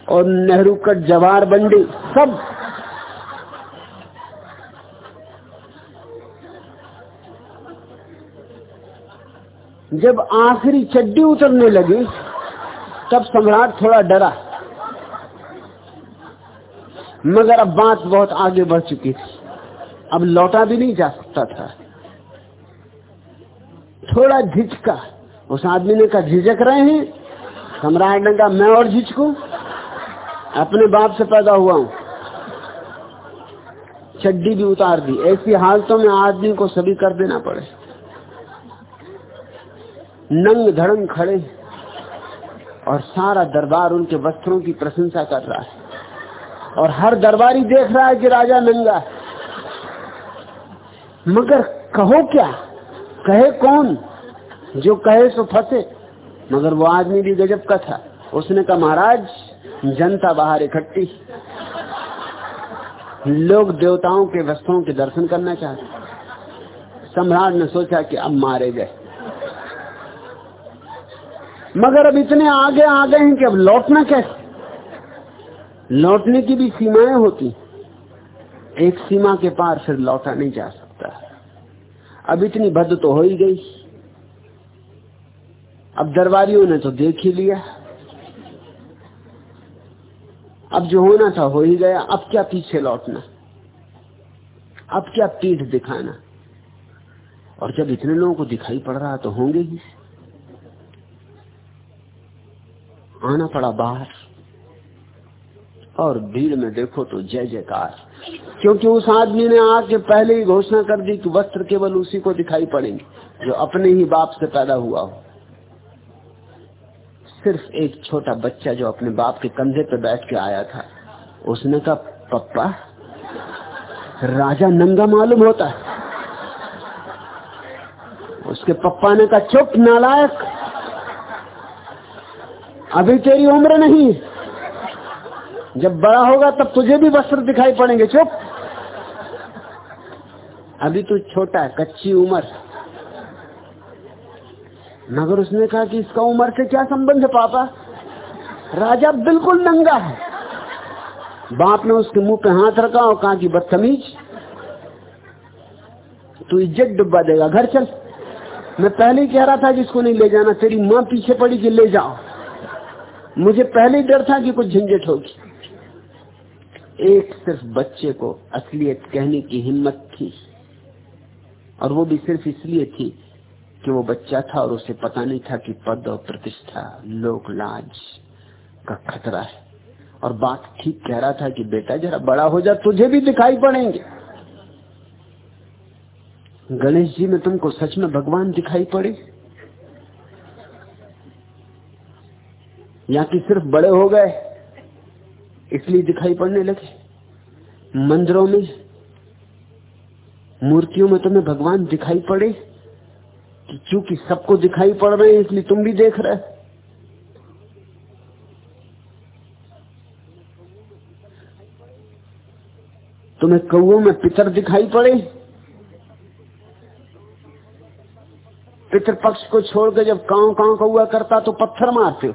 और नेहरू कट जवार बंडी, सब। जब आखिरी चड्डी उतरने लगी, तब सम्राट थोड़ा डरा। मगर अब बात बहुत आगे बढ़ चुकी थी। अब लौटा भी नहीं जा सकता था। थोड़ा झिझका। उस आदमी ने कहा, झिझक रहे हैं? सम्राट ने कहा, मैं और झिझकू? अपने बाप से पैदा हुआ हूँ। चड्डी भी उतार दी। ऐसी हालतों में आदमी को सभी कर देना पड़े। नंग धड़ंग खड़े। और सारा दरबार उनके वस्त्रों की प्रशंसा कर रहा है। और हर दरबारी देख रहा है कि राजा नंगा मगर कहो क्या? कहे कौन? जो कहे सो फंसे। मगर वो आदमी भी गजब का था। उसने कहा, महाराज, जनता बाहर इकट्ठी लोग देवताओं के वस्त्रों के दर्शन करना चाहते सम्राट ने सोचा कि अब मारे गए। मगर अब इतने आगे आ गए हैं कि अब लौटना कैसे? लौटने की भी सीमाएँ होती एक सीमा के पार फिर लौटा नहीं जा सकता। अब इतनी बद तो हो ही गई। अब दरबारियों ने तो देख ही लिया। अब जो होना था हो ही गया। अब क्या पीछे लौटना? अब क्या पीठ दिखाना? और जब इतने लोगों को दिखाई पड़ रहा तो होंगे ही। आना पड़ा बाहर। और भीड़ में देखो तो जय जयकार। क्योंकि उस आदमी ने आके पहले ही घोषणा कर दी कि वस्त्र केवल उसी को दिखाई पड़ेंगे, जो अपने ही बाप से पैदा हुआ हो। सिर्फ़ एक छोटा बच्चा जो अपने बाप के कंधे पे बैठ के आया था, उसने कहा, पप्पा, राजा नंगा मालूम होता है। उसके पप्पा ने कहा, चुप नालायक, अभी तेरी उम्र नहीं जब बड़ा होगा तब तुझे भी वस्त्र दिखाई पड़ेंगे, चुप। अभी तू छोटा है, कच्ची उम्र। मगर उसने कहा कि इसका उम्र से क्या संबंध है, पापा? राजा बिल्कुल नंगा है। बाप ने उसके मुँह पे हाथ रखा और कहा कि बदतमीज, तू इज़्ज़त डुब्बा देगा, घर चल। मैं पहले ही कह रहा था कि इसको नहीं ले जाना, तेरी माँ पीछे पड़ी कि ले जाओ। मुझे पहले ही डर था कि कुछ झंझट होगी। एक सिर्फ़ बच्चे को असलियत कहने की हिम्मत थी और वो भी सिर्फ़ इसलिए थी कि वो बच्चा था और उसे पता नहीं था कि पद और प्रतिष्ठा लोक लाज का खतरा है। और बात ठीक कह रहा था कि बेटा जरा बड़ा हो जा, तुझे भी दिखाई पड़ेंगे। गणेश जी, में तुमको सच में भगवान दिखाई पड़े? या कि सिर्फ़ बड़े हो गए? इसलिए दिखाई पड़ने लगे। मंदिरों में, मूर्तियों में तुम्हें भगवान दिखाई पड़े, कि क्योंकि सबको दिखाई पड़ रहे हैं, इसलिए तुम भी देख रहे तुम्हें कौओं में पितर दिखाई पड़े। पितृपक्ष को छोड़कर जब कांव कांव कौआ करता तो पत्थर मारते हो।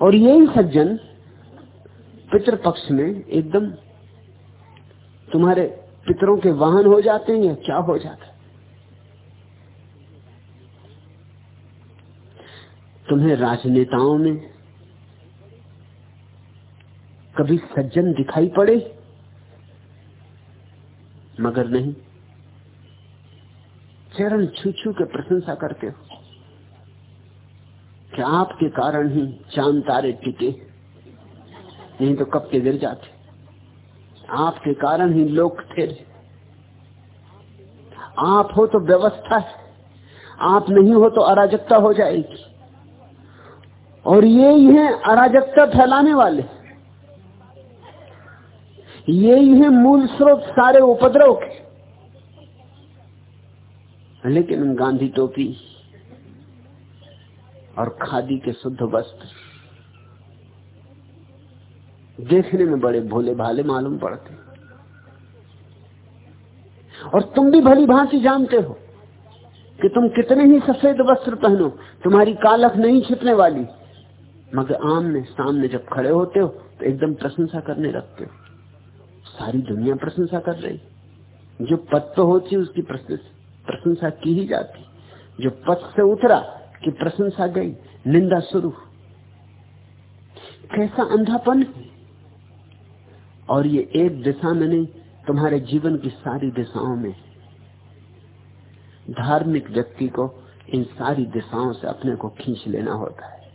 और यही सज्जन पितृपक्ष में एकदम तुम्हारे पितरों के वाहन हो जाते हैं या क्या हो जाता है? तुम्हें राजनेताओं में कभी सज्जन दिखाई पड़े? मगर नहीं। चरण छू छू के प्रशंसा करते हो। कि आपके कारण ही चाँद तारे टिके नहीं तो कब के गिर जाते? आपके कारण ही लोग थे। आप हो तो व्यवस्था है। आप नहीं हो तो अराजकता हो जाएगी। और ये ही है अराजकता फैलाने वाले। ये ही है मूल स्रोत सारे उपद्रव के। लेकिन गांधी टोपी और खादी के शुद्ध वस्त्र देखने में बड़े भोले भाले मालूम पड़ते और तुम भी भली भांति जानते हो कि तुम कितने ही सफ़ेद वस्त्र पहनो, तुम्हारी कालख नहीं छिपने वाली, मगर आमने सामने जब खड़े होते हो तो एकदम प्रशंसा करने लगते हो। सारी दुनिया प्रशंसा कर रही जो पद तो होती, उसकी प्रशंसा की ही जाती। जो पद से उतरा कि प्रशंसा गई। निंदा शुरू। कैसा अंधापन और ये एक दिशा में नहीं, तुम्हारे जीवन की सारी दिशाओं में। धार्मिक व्यक्ति को इन सारी दिशाओं से अपने को खींच लेना होता है।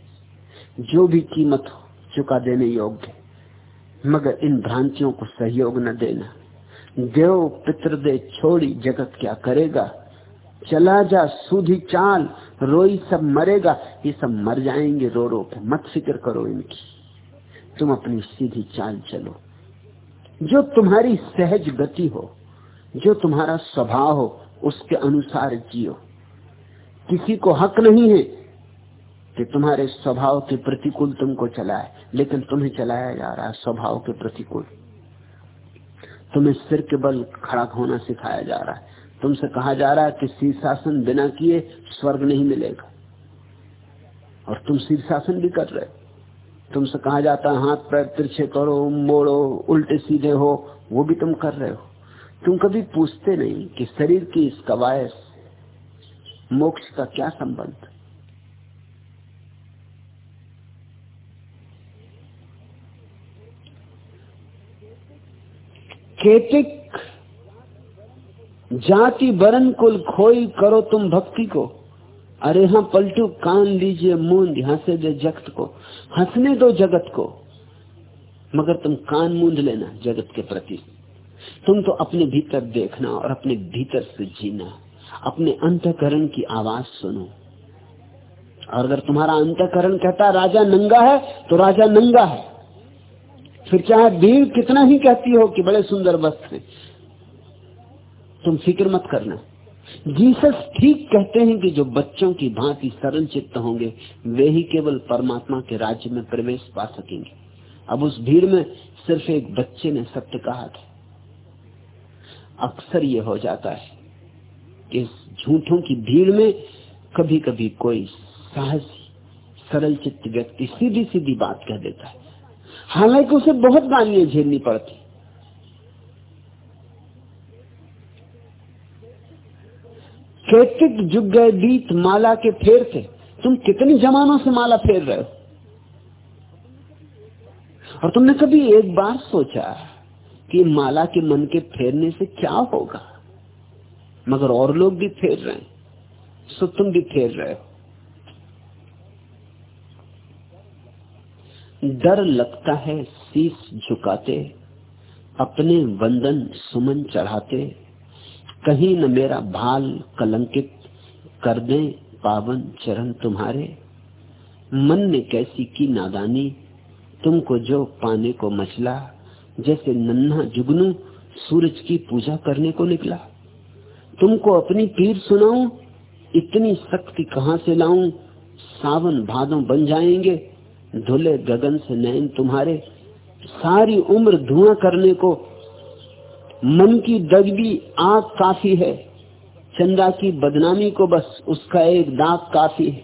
जो भी कीमत हो, चुका देने योग्य, मगर इन भ्रांतियों को सहयोग न देना। देव पितृदे छोड़ी जगत क्या करेगा? चला जा सूधी चाल, रोई सब मरेगा। ये सब मर जाएँगे रो रो के मत फ़िक्र करो इनकी। तुम अपनी सीधी चाल चलो। जो तुम्हारी सहज गति हो, जो तुम्हारा स्वभाव हो, उसके अनुसार जियो। किसी को हक नहीं है कि तुम्हारे स्वभाव के प्रतिकूल तुमको चलाए, लेकिन तुम्हें चलाया जा रहा है स्वभाव के प्रतिकूल। तुम्हें सिर के बल खड़ा होना सिखाया जा रहा है। तुमसे कहा जा रहा है कि शीर्षासन बिना किए स्वर्ग नहीं मिलेगा। और तुम शीर्षासन भी कर रहे हो। तुमसे कहा जाता है, हाथ पैर तिरछे करो, मोड़ो, उल्टे सीधे हो, वो भी तुम कर रहे हो। तुम कभी पूछते नहीं कि शरीर की इस कवायद मोक्ष का क्या संबंध? केतिक जाति बरन कुल खोई करो तुम भक्ति को। अरे हाँ पलटू कान लीजिए, मूंद हंसे दे जगत को। हंसने दो जगत को, मगर तुम कान मूंद लेना जगत के प्रति। तुम तो अपने भीतर देखना और अपने भीतर से जीना, अपने अंतकरण की आवाज़ सुनो। और अगर तुम्हारा अंतकरण कहता राजा नंगा है तो राजा नंगा है। फिर चाहे भीड़ कितना ही कहती हो कि बड़े सुंदर वस्त्र है। तुम फ़िक्र मत करना। जीसस ठीक कहते हैं कि जो बच्चों की भांति सरल चित्त होंगे, वे ही केवल परमात्मा के राज्य में प्रवेश पा सकेंगे। अब उस भीड़ में सिर्फ़ एक बच्चे ने सत्य कहा था। अक्सर ये हो जाता है कि झूठों की भीड़ में कभी कभी कोई साहसी सरल चित्त व्यक्ति सीधी सीधी बात कह देता है। हालाँकि उसे बहुत गालियाँ झेलनी पड़ती। कैतिक जुग गए बीत माला के फेर थे तुम कितनी जमानों से माला फेर रहे हो? और तुमने कभी एक बार सोचा कि माला के मन के फेरने से क्या होगा? मगर और लोग भी फेर रहे हैं, सो तुम भी फेर रहे हो। डर लगता है शीश झुकाते, अपने वंदन सुमन चढ़ाते। कहीं न मेरा भाल कलंकित कर दे पावन चरण तुम्हारे। मन ने कैसी की नादानी, तुमको जो पाने को मचला, जैसे नन्हा जुगनू सूरज की पूजा करने को निकला। तुमको अपनी पीर सुनाऊं, इतनी शक्ति कहाँ से लाऊं, सावन भादों बन जाएँगे, धुले गगन से नयन तुम्हारे। सारी उम्र धुआँ करने को मन की दगदी आग काफ़ी है, चंदा की बदनामी को बस उसका एक दाग काफ़ी है।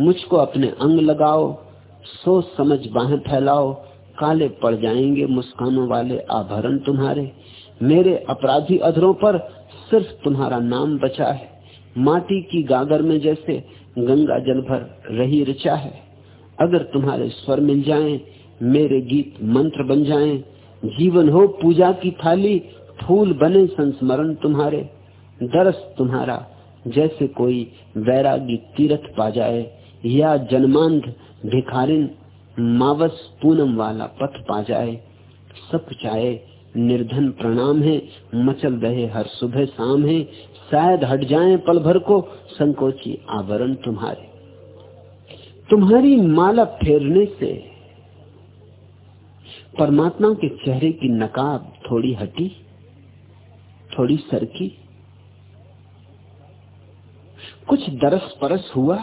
मुझको अपने अंग लगाओ, सोच समझ बाहें फैलाओ, काले पड़ जाएँगे मुस्कानों वाले आभरण तुम्हारे। मेरे अपराधी अधरों पर सिर्फ़ तुम्हारा नाम बचा है। माटी की गागर में जैसे गंगा जल भर रही रचा है। अगर तुम्हारे स्वर मिल जाएँ, मेरे गीत मंत्र बन जाएँ जीवन हो, पूजा की थाली, फूल बने संस्मरण तुम्हारे, दरस तुम्हारा, जैसे कोई वैरागी तीर्थ पा जाए, या जन्मांध भिखारिन मावस पूनम वाला पथ पा जाए। सब चाहे, निर्धन प्रणाम है, मचल रहे हर सुबह शाम है, शायद हट जाए पल भर को संकोची आवरण तुम्हारे। तुम्हारी माला फेरने से परमात्मा के चेहरे की नकाब थोड़ी हटी, थोड़ी सरकी। कुछ दरस परस हुआ।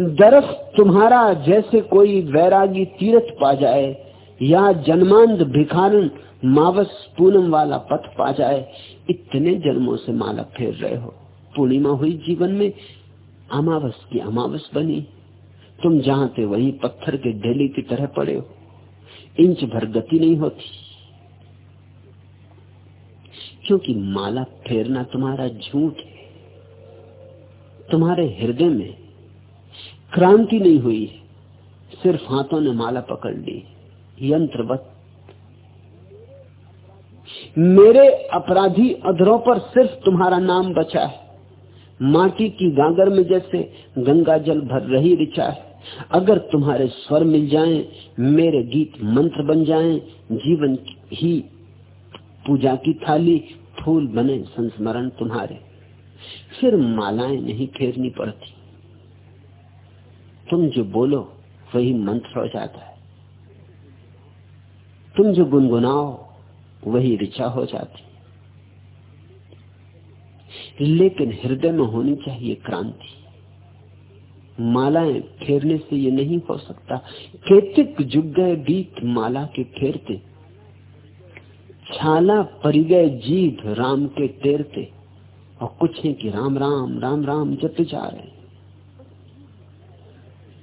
दरस तुम्हारा जैसे कोई वैरागी तीरथ पा जाए या जन्मांध भिखारन मावस पूनम वाला पथ पा जाए, इतने जन्मों से माला फेर रहे हो। पूर्णिमा हुई जीवन में, अमावस की अमावस बनी। तुम जहाँ थे वहीं पत्थर के ढेले की तरह पड़े हो। इंच भर गति नहीं होती। क्योंकि माला फेरना तुम्हारा झूठ है। तुम्हारे हृदय में क्रांति नहीं हुई सिर्फ़ हाथों ने माला पकड़ ली। यंत्रवत। मेरे अपराधी अधरों पर सिर्फ़ तुम्हारा नाम बचा है। माटी की गागर में जैसे गंगा जल भर रही ऋचा है। अगर तुम्हारे स्वर मिल जाएँ, मेरे गीत मंत्र बन जाएँ, जीवन ही पूजा की थाली फूल बने संस्मरण तुम्हारे। फिर मालाएँ नहीं फेरनी पड़ती। तुम जो बोलो वही मंत्र हो जाता है। तुम जो गुनगुनाओ वही ऋचा हो जाती। लेकिन हृदय में होनी चाहिए क्रांति। मालाएँ फेरने से ये नहीं हो सकता। केतिक जुग गए बीत माला के फेरते, छाला परी गए जीत राम के तेरते, और कुछ है कि राम राम राम राम जप जा रहे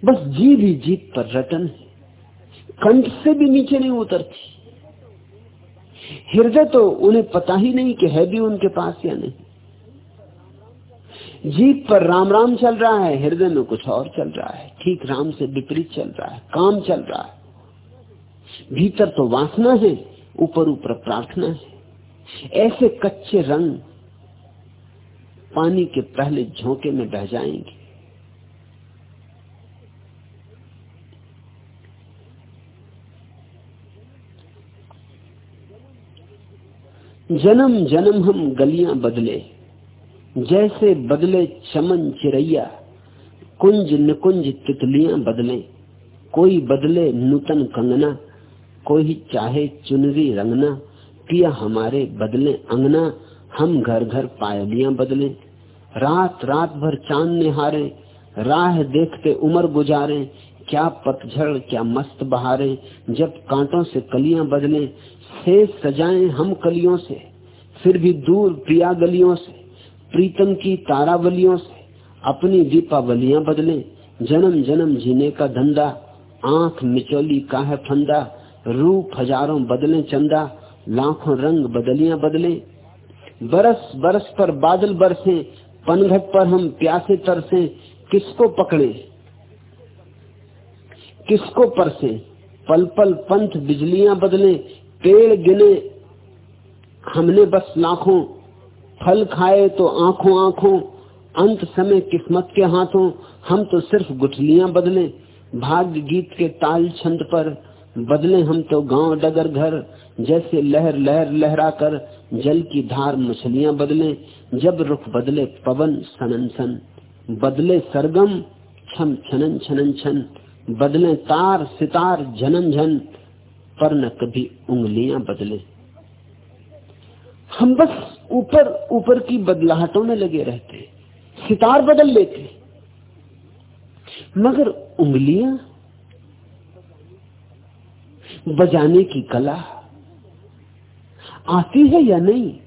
बस जीभ ही जीत पर रटन है। कंठ से भी नीचे नहीं उतरती। हृदय तो उन्हें पता ही नहीं कि है भी उनके पास या नहीं। जीप पर राम राम चल रहा है, हृदय में कुछ और चल रहा है। ठीक राम से विपरीत चल रहा है, काम चल रहा है। भीतर तो वासना है, ऊपर ऊपर प्रार्थना है। ऐसे कच्चे रंग पानी के पहले झोंके में बह जाएँगे। जन्म जन्म हम गलियाँ बदले। जैसे बदले चमन चिड़ैया कुंज निकुंज तितलियाँ बदले। कोई बदले नूतन कंगना, कोई चाहे चुनरी रंगना, पिया हमारे बदले अंगना, हम घर घर पायलियाँ बदले। रात रात भर चाँद निहारे, राह देखते उम्र गुजारे। क्या पतझड़, क्या मस्त बहारे, जब कांटों से कलियाँ बदले। से सजाएँ हम कलियों से, फिर भी दूर प्रिया गलियों से। प्रीतम की तारावलियों से अपनी दीपावलियाँ बदले। जन्म जन्म जीने का धंधा, आँख मिचोली का है फंदा, रूप हज़ारों बदले चंदा, लाखों रंग बदलियाँ बदले। बरस बरस पर बादल बरसे, पनघट पर हम प्यासे तरसे, किसको पकड़े? किसको परसे? पल पल पंथ बिजलियाँ बदले, पेड़ गिने, हमने बस लाखों फल खाए तो आँखों आँखों, अंत समय किस्मत के हाथों, हम तो सिर्फ़ गुठलियाँ बदले। भाग्य गीत के ताल छंद पर बदले हम तो गाँव डगर घर, जैसे लहर लहर लहरा कर जल की धार मछलियाँ बदले। जब रुख बदले पवन सनन सन, बदले सरगम छम छनन छनन छन, बदले तार सितार झनन झन, पर न कभी उंगलियाँ बदले। हम बस ऊपर ऊपर की बदलाहटों में लगे रहते सितार बदल लेते मगर उंगलियाँ, बजाने की कला, आती है या नहीं?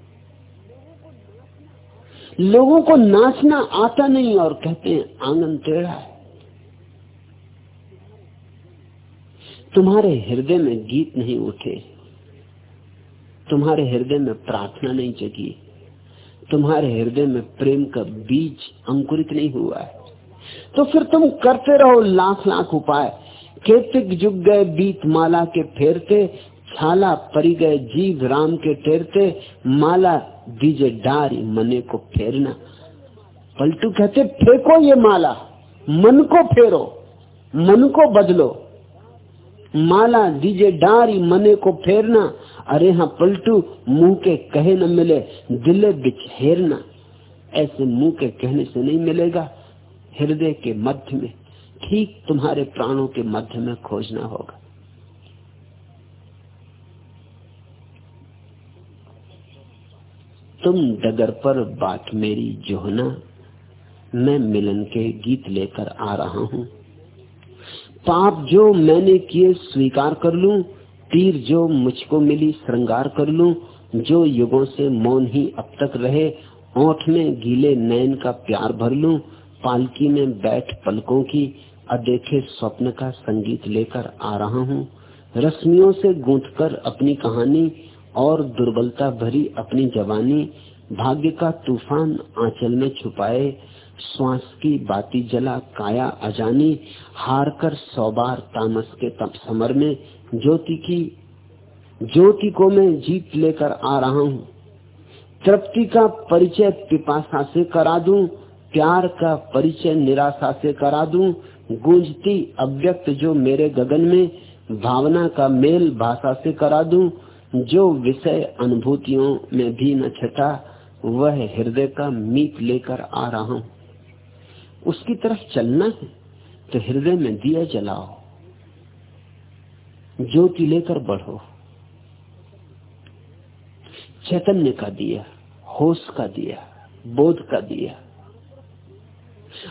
लोगों को नाचना आता नहीं और कहते हैं, आँगन टेढ़ा है। तुम्हारे हृदय में गीत नहीं उठे। तुम्हारे हृदय में प्रार्थना नहीं जगी। तुम्हारे हृदय में प्रेम का बीज अंकुरित नहीं हुआ है। तो फिर तुम करते रहो लाख लाख उपाय। केतिक जुग गए बीत माला के फेरते, छाला परी गए जीव राम के टेरते, माला दीजे डारी मने को फेरना। पलटू कहते, फेंको ये माला, मन को फेरो, मन को बदलो। माला दीजे डारी मने को फेरना अरे हाँ पलटू, मुँह के कहे न मिले, दिले बिच हेरना, ऐसे मुँह के कहने से नहीं मिलेगा, हृदय के मध्य में, ठीक तुम्हारे प्राणों के मध्य में खोजना होगा। तुम डगर पर बात मेरी जोहना, मैं मिलन के गीत लेकर आ रहा हूँ। पाप जो मैंने किए स्वीकार कर लूँ तीर जो मुझको मिली श्रृंगार कर लूँ, जो युगों से मौन ही अब तक रहे, ओठ में गीले नैन का प्यार भर लूँ, पालकी में बैठ पलकों की अदेखे स्वप्न का संगीत लेकर आ रहा हूँ। रश्मियों से गूंथ कर अपनी कहानी और दुर्बलता भरी अपनी जवानी, भाग्य का तूफ़ान आंचल में छुपाए, श्वास की बाती जला काया अजानी, हार कर सौ बार तामस के तप समर में ज्योति की, ज्योति को मैं जीत लेकर आ रहा हूँ। तृप्ति का परिचय पिपाशा से करा दूँ, प्यार का परिचय निराशा से करा दूँ, गूंजती अव्यक्त जो मेरे गगन में, भावना का मेल भाषा से करा दूँ, जो विषय अनुभूतियों में भी न छटा, वह हृदय का मीत लेकर आ रहा हूँ। उसकी तरफ़ चलना है तो हृदय में दिया जलाओ। ज्योति लेकर बढ़ो। चैतन्य का दिया, होश का दिया, बोध का दिया।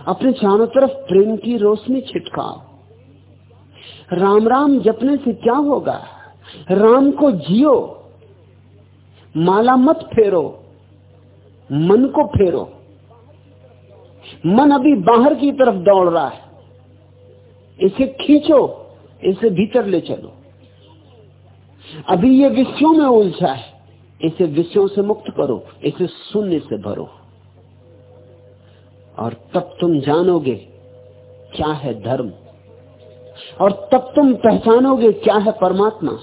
अपने चारों तरफ़ प्रेम की रोशनी छिटकाओ। राम राम जपने से क्या होगा? राम को जियो, माला मत फेरो, मन को फेरो। मन अभी बाहर की तरफ़ दौड़ रहा है। इसे खींचो। इसे भीतर ले चलो। अभी ये विषयों में उलझा है। इसे विषयों से मुक्त करो, इसे शून्य से भरो। और तब तुम जानोगे क्या है धर्म। और तब तुम पहचानोगे क्या है परमात्मा।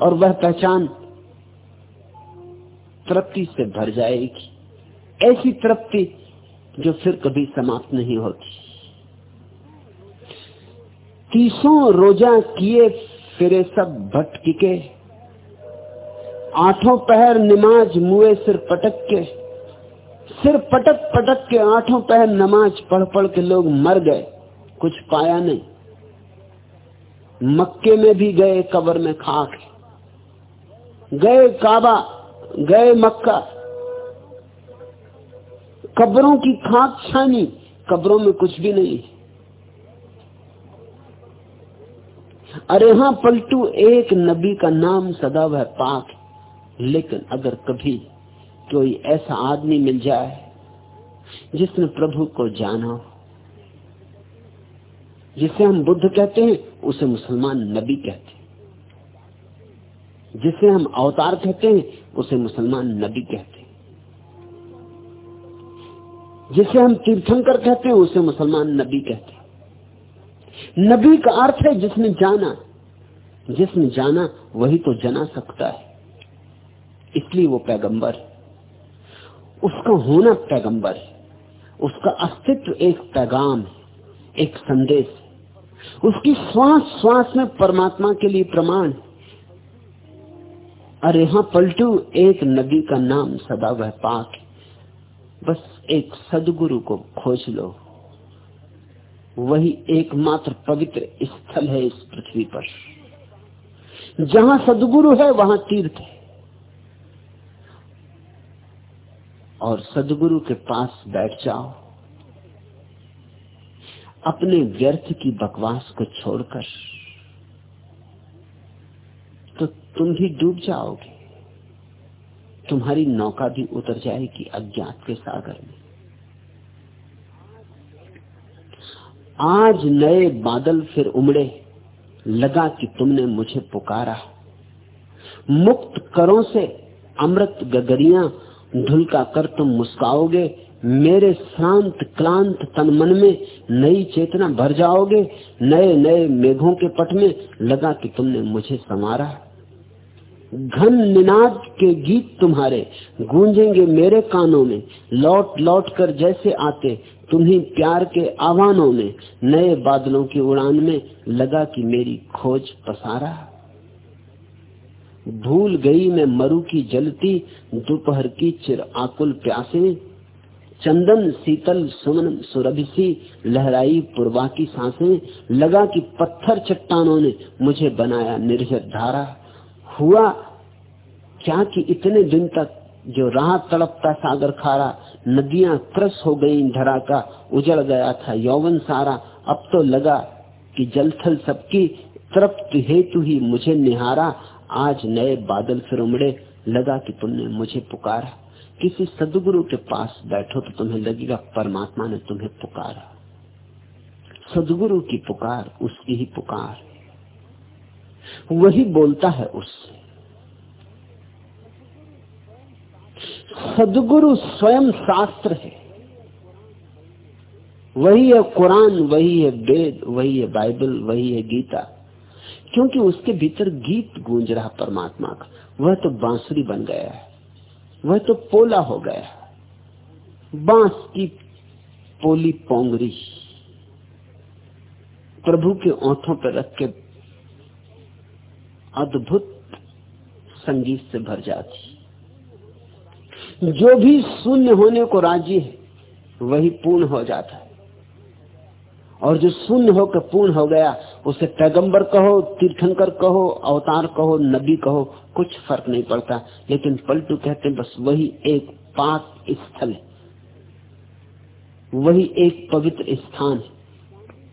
और वह पहचान तृप्ति से भर जाएगी। ऐसी तृप्ति जो फिर कभी समाप्त नहीं होती। तीसों रोजा किए, फिरे सब भटकी। के आठों पहर नमाज़ मुए सिर पटक के सिर पटक पटक के आठों पहर नमाज़ पढ़ पढ़ के लोग मर गए। कुछ पाया नहीं। मक्के में भी गए, कबर में खाक गए काबा, गए मक्का। कब्रों की खाक छानी, कब्रों में कुछ भी नहीं। अरे हाँ पलटू एक नबी का नाम सदा वह पाक लेकिन अगर कभी कोई ऐसा आदमी मिल जाए जिसने प्रभु को जाना जिसे हम बुद्ध कहते हैं, उसे मुसलमान नबी कहते हैं। जिसे हम अवतार कहते हैं, उसे मुसलमान नबी कहते हैं। जिसे हम तीर्थंकर कहते हैं, उसे मुसलमान नबी कहते हैं। नबी का अर्थ है जिसने जाना। जिसने जाना, वही तो जना सकता है। इसलिए वो पैगंबर। उसका होना पैगंबर। है उसका अस्तित्व एक पैगाम है, एक संदेश उसकी श्वास श्वास में परमात्मा के लिए प्रमाण अरे हाँ पलटू एक नबी का नाम सदा वह पाक बस एक सदगुरु को खोज लो। वही एकमात्र पवित्र स्थल है इस पृथ्वी पर। जहाँ सदगुरु है, वहाँ तीर्थ है। और सदगुरु के पास बैठ जाओ। अपने व्यर्थ की बकवास को छोड़कर तो तुम भी डूब जाओगे। तुम्हारी नौका भी उतर जाएगी अज्ञात के सागर में। आज नए बादल फिर उमड़े, लगा कि तुमने मुझे पुकारा। मुक्त करों से अमृत गगरिया ढुलका कर तुम मुस्काओगे, मेरे शांत क्लांत तन मन में नई चेतना भर जाओगे नए नए मेघों के पट में लगा कि तुमने मुझे संवारा। घन निनाद के गीत तुम्हारे गूंजेंगे मेरे कानों में लौट लौट कर जैसे आते तुम्ही प्यार के आह्वानों में, नए बादलों की उड़ान में लगा कि मेरी खोज पसारा। भूल गई मैं मरु की जलती, दोपहर की चिर आकुल प्यासे। चंदन शीतल सुमन सुरभिसी, लहराई पूर्वा की साँसें। लगा कि पत्थर चट्टानों ने मुझे बनाया निर्जर धारा। हुआ क्या कि इतने दिन तक जो राह तड़पता सागर खारा नदियाँ क्रस हो गई धरा का उजड़ गया था। यौवन सारा, अब तो लगा कि जलथल सबकी, तृप्त हेतु ही मुझे निहारा। आज नए बादल फिर उमड़े, लगा कि तुमने मुझे पुकारा। किसी सदगुरु के पास बैठो तो तुम्हें लगेगा, परमात्मा ने तुम्हें पुकारा। सदगुरु की पुकार, उसकी ही पुकार। वही बोलता है उससे। सदगुरु स्वयं शास्त्र है। वही है कुरान, वही है वेद, वही है बाइबल, वही है गीता। क्योंकि उसके भीतर गीत गूंज रहा परमात्मा का। वह तो बांसुरी बन गया है। वह तो पोला हो गया है। बाँस की पोली पोंगरी प्रभु के ओठों पर रख के अद्भुत संगीत से भर जाती। जो भी शून्य होने को राज़ी है, वही पूर्ण हो जाता है। और जो शून्य होकर पूर्ण हो गया, उसे पैगंबर कहो, तीर्थंकर कहो, अवतार कहो नबी कहो, कुछ फ़र्क नहीं पड़ता। लेकिन पलटू कहते हैं, बस वही एक पाक स्थल है। वही एक पवित्र स्थान है।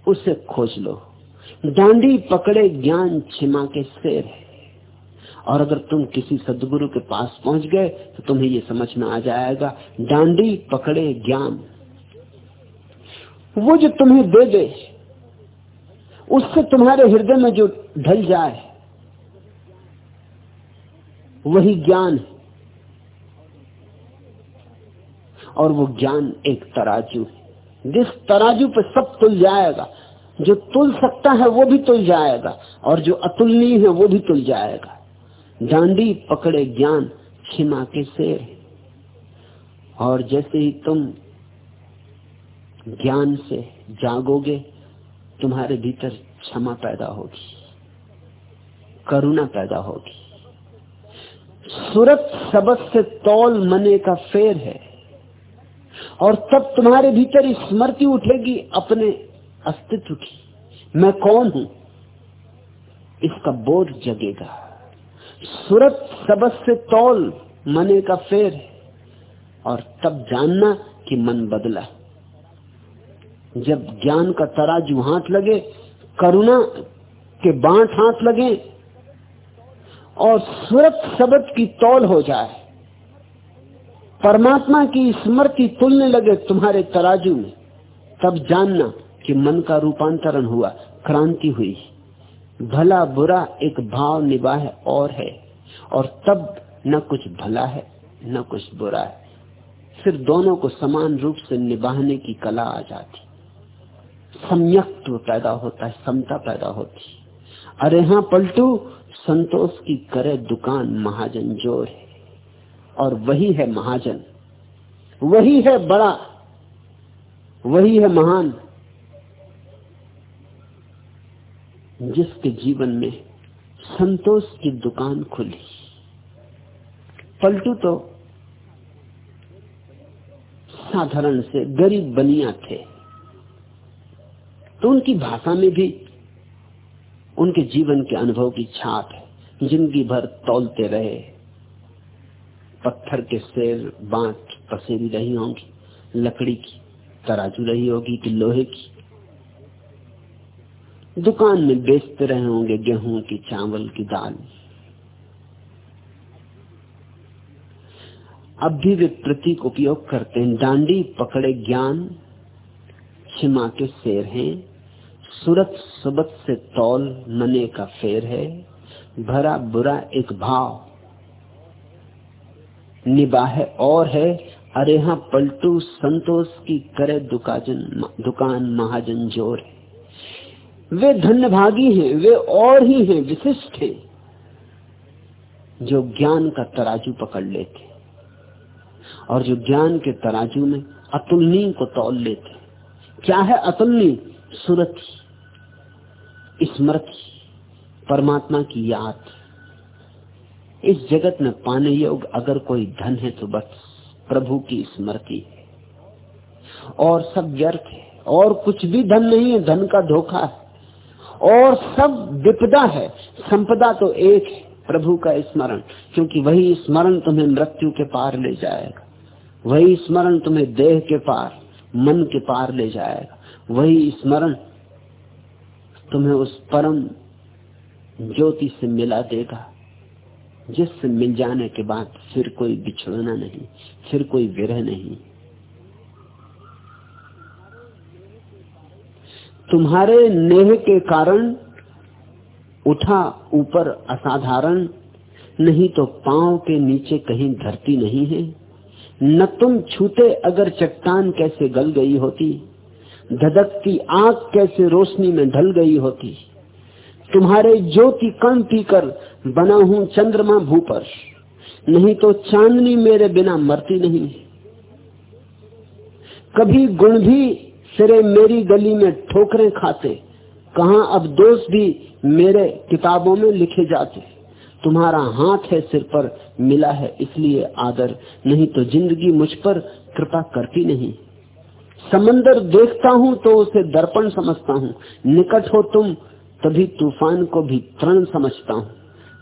उसे खोज लो। डांडी पकड़े ज्ञान छिमा के शेर है। और अगर तुम किसी सदगुरु के पास पहुँच गए तो तुम्हें ये समझ में आ जाएगा, डांडी पकड़े ज्ञान। वो जो तुम्हें दे दे, उससे तुम्हारे हृदय में जो ढल जाए, वही ज्ञान और वो ज्ञान एक तराजू है। जिस तराजू पे सब तुल जाएगा, जो तुल सकता है वो भी तुल जाएगा, और जो अतुलनीय है वो भी तुल जाएगा। डांडी पकड़े ज्ञान क्षमा के शेर और जैसे ही तुम ज्ञान से जागोगे, तुम्हारे भीतर क्षमा पैदा होगी, करुणा पैदा होगी। सूरत सबक से तौल मने का फेर है, और तब तुम्हारे भीतर स्मृति उठेगी अपने अस्तित्व की। मैं कौन हूँ? इसका बोध जगेगा। सूरत सबस से तौल मने का फेर है। और तब जानना कि मन बदला जब ज्ञान का तराजू हाथ लगे, करुणा के बांट हाथ लगे, और सूरत शब्द की तौल हो जाए, परमात्मा की स्मृति तुलने लगे तुम्हारे तराजू में, तब जानना कि मन का रूपांतरण हुआ, क्रांति हुई। भला बुरा एक भाव निबाह और है, और तब न कुछ भला है, न कुछ बुरा है। फिर दोनों को समान रूप से निभाने की कला आ जाती। सम्यक्त्व पैदा होता है, समता पैदा होती। अरे हाँ पलटू, संतोष की करे दुकान महाजन ज़ोर है। और वही है महाजन, वही है बड़ा, वही है महान। जिसके जीवन में संतोष की दुकान खुली। पलटू तो साधारण से गरीब बनिया थे। तो उनकी भाषा में भी उनके जीवन के अनुभव की छाप है। ज़िंदगी भर तौलते रहे। पत्थर के शेर बांट पसेरी रही होंगी, लकड़ी की तराजू रही होगी कि लोहे की। दुकान में बेचते रहे होंगे गेहूँ की, चावल की दाल। अब भी वे प्रतीक उपयोग करते हैं। डांडी पकड़े ज्ञान, छिमा के शेर हैं। सूरत सुबत से तौल मने का फेर है। भरा बुरा एक भाव निबाह और है। अरे हाँ पलटू संतोष की करे दुकान दुकान महाजन ज़ोर है। वे धन्य भागी हैं, वे और ही हैं, विशिष्ट हैं, जो ज्ञान का तराजू पकड़ लेते और जो ज्ञान के तराजू में अतुलनीय को तौल लेते क्या है अतुलनीय? सुरति, स्मृति, परमात्मा की याद। इस जगत में पाने योग अगर कोई धन है तो बस प्रभु की स्मृति है। और सब व्यर्थ है, और कुछ भी धन नहीं है, धन का धोखा है। और सब विपदा है। संपदा तो एक है, प्रभु का स्मरण, क्योंकि वही स्मरण तुम्हें मृत्यु के पार ले जाएगा। वही स्मरण तुम्हें देह के पार, मन के पार ले जाएगा। वही स्मरण तुम्हें उस परम ज्योति से मिला देगा, जिससे मिल जाने के बाद फिर कोई बिछड़ना नहीं, फिर कोई विरह नहीं। तुम्हारे नेह के कारण उठा ऊपर असाधारण, नहीं तो पाँव के नीचे कहीं धरती नहीं है। न तुम छूते अगर चट्टान कैसे गल गई होती धधकती आँख कैसे रोशनी में ढल गई होती। तुम्हारे ज्योति कण पीकर बना हूँ चंद्रमा भूपर नहीं तो चांदनी मेरे बिना मरती नहीं। कभी गुण भी सिरे मेरी गली में ठोकरें खाते, कहा अब दोष भी मेरे किताबों में लिखे जाते। तुम्हारा हाथ है सिर पर, मिला है इसलिए आदर, नहीं तो ज़िंदगी मुझ पर कृपा करती नहीं। समंदर देखता हूँ तो उसे दर्पण समझता हूँ, निकट हो तुम तभी तूफ़ान को भी तरण समझता हूँ।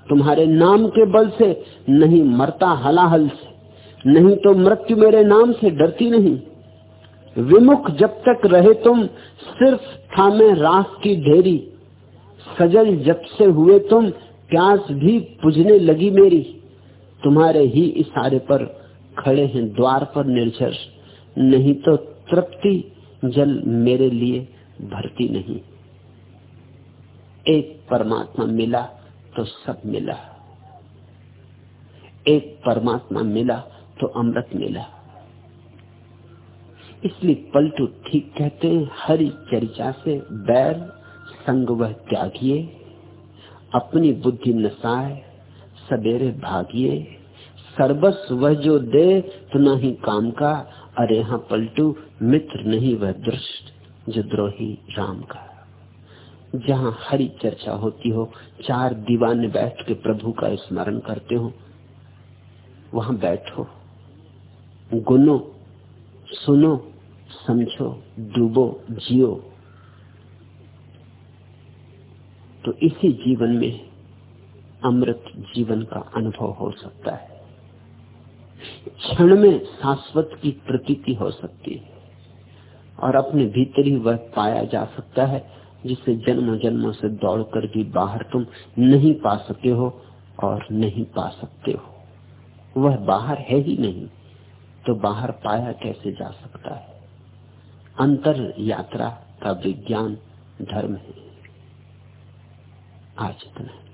तुम्हारे नाम के बल से नहीं मरता हलाहल से, नहीं तो मृत्यु मेरे नाम से डरती नहीं। विमुख जब तक रहे तुम, सिर्फ़ थामे राख की ढेरी। सजल जब से हुए तुम, प्यास भी पुजने लगी मेरी। तुम्हारे ही इशारे पर खड़े हैं द्वार पर निर्झर। नहीं तो तृप्ति जल मेरे लिए भरती नहीं। एक परमात्मा मिला तो सब मिला। एक परमात्मा मिला तो अमृत मिला। इसलिए पलटू ठीक कहते हैं, हरि चर्चा से बैर, संग वह त्यागिए, अपनी बुद्धि नसाए, सवेरे भागिए। सर्वस वह जो दे तो न ही काम का। अरे हाँ पलटू, मित्र नहीं वह दृष्ट, जो द्रोही राम का। जहाँ हरी चर्चा होती हो, चार दीवाने बैठ के प्रभु का स्मरण करते हो, वहाँ बैठो। गुनो, सुनो समझो, डूबो, जियो। तो इसी जीवन में अमृत जीवन का अनुभव हो सकता है। क्षण में शाश्वत की प्रतीति हो सकती है और अपने भीतर ही वह पाया जा सकता है जिसे जन्म जन्मों से दौड़कर भी बाहर तुम नहीं पा सके हो और नहीं पा सकते हो। वह बाहर है ही नहीं तो बाहर पाया कैसे जा सकता है? अंतर यात्रा का विज्ञान धर्म है। आज इतना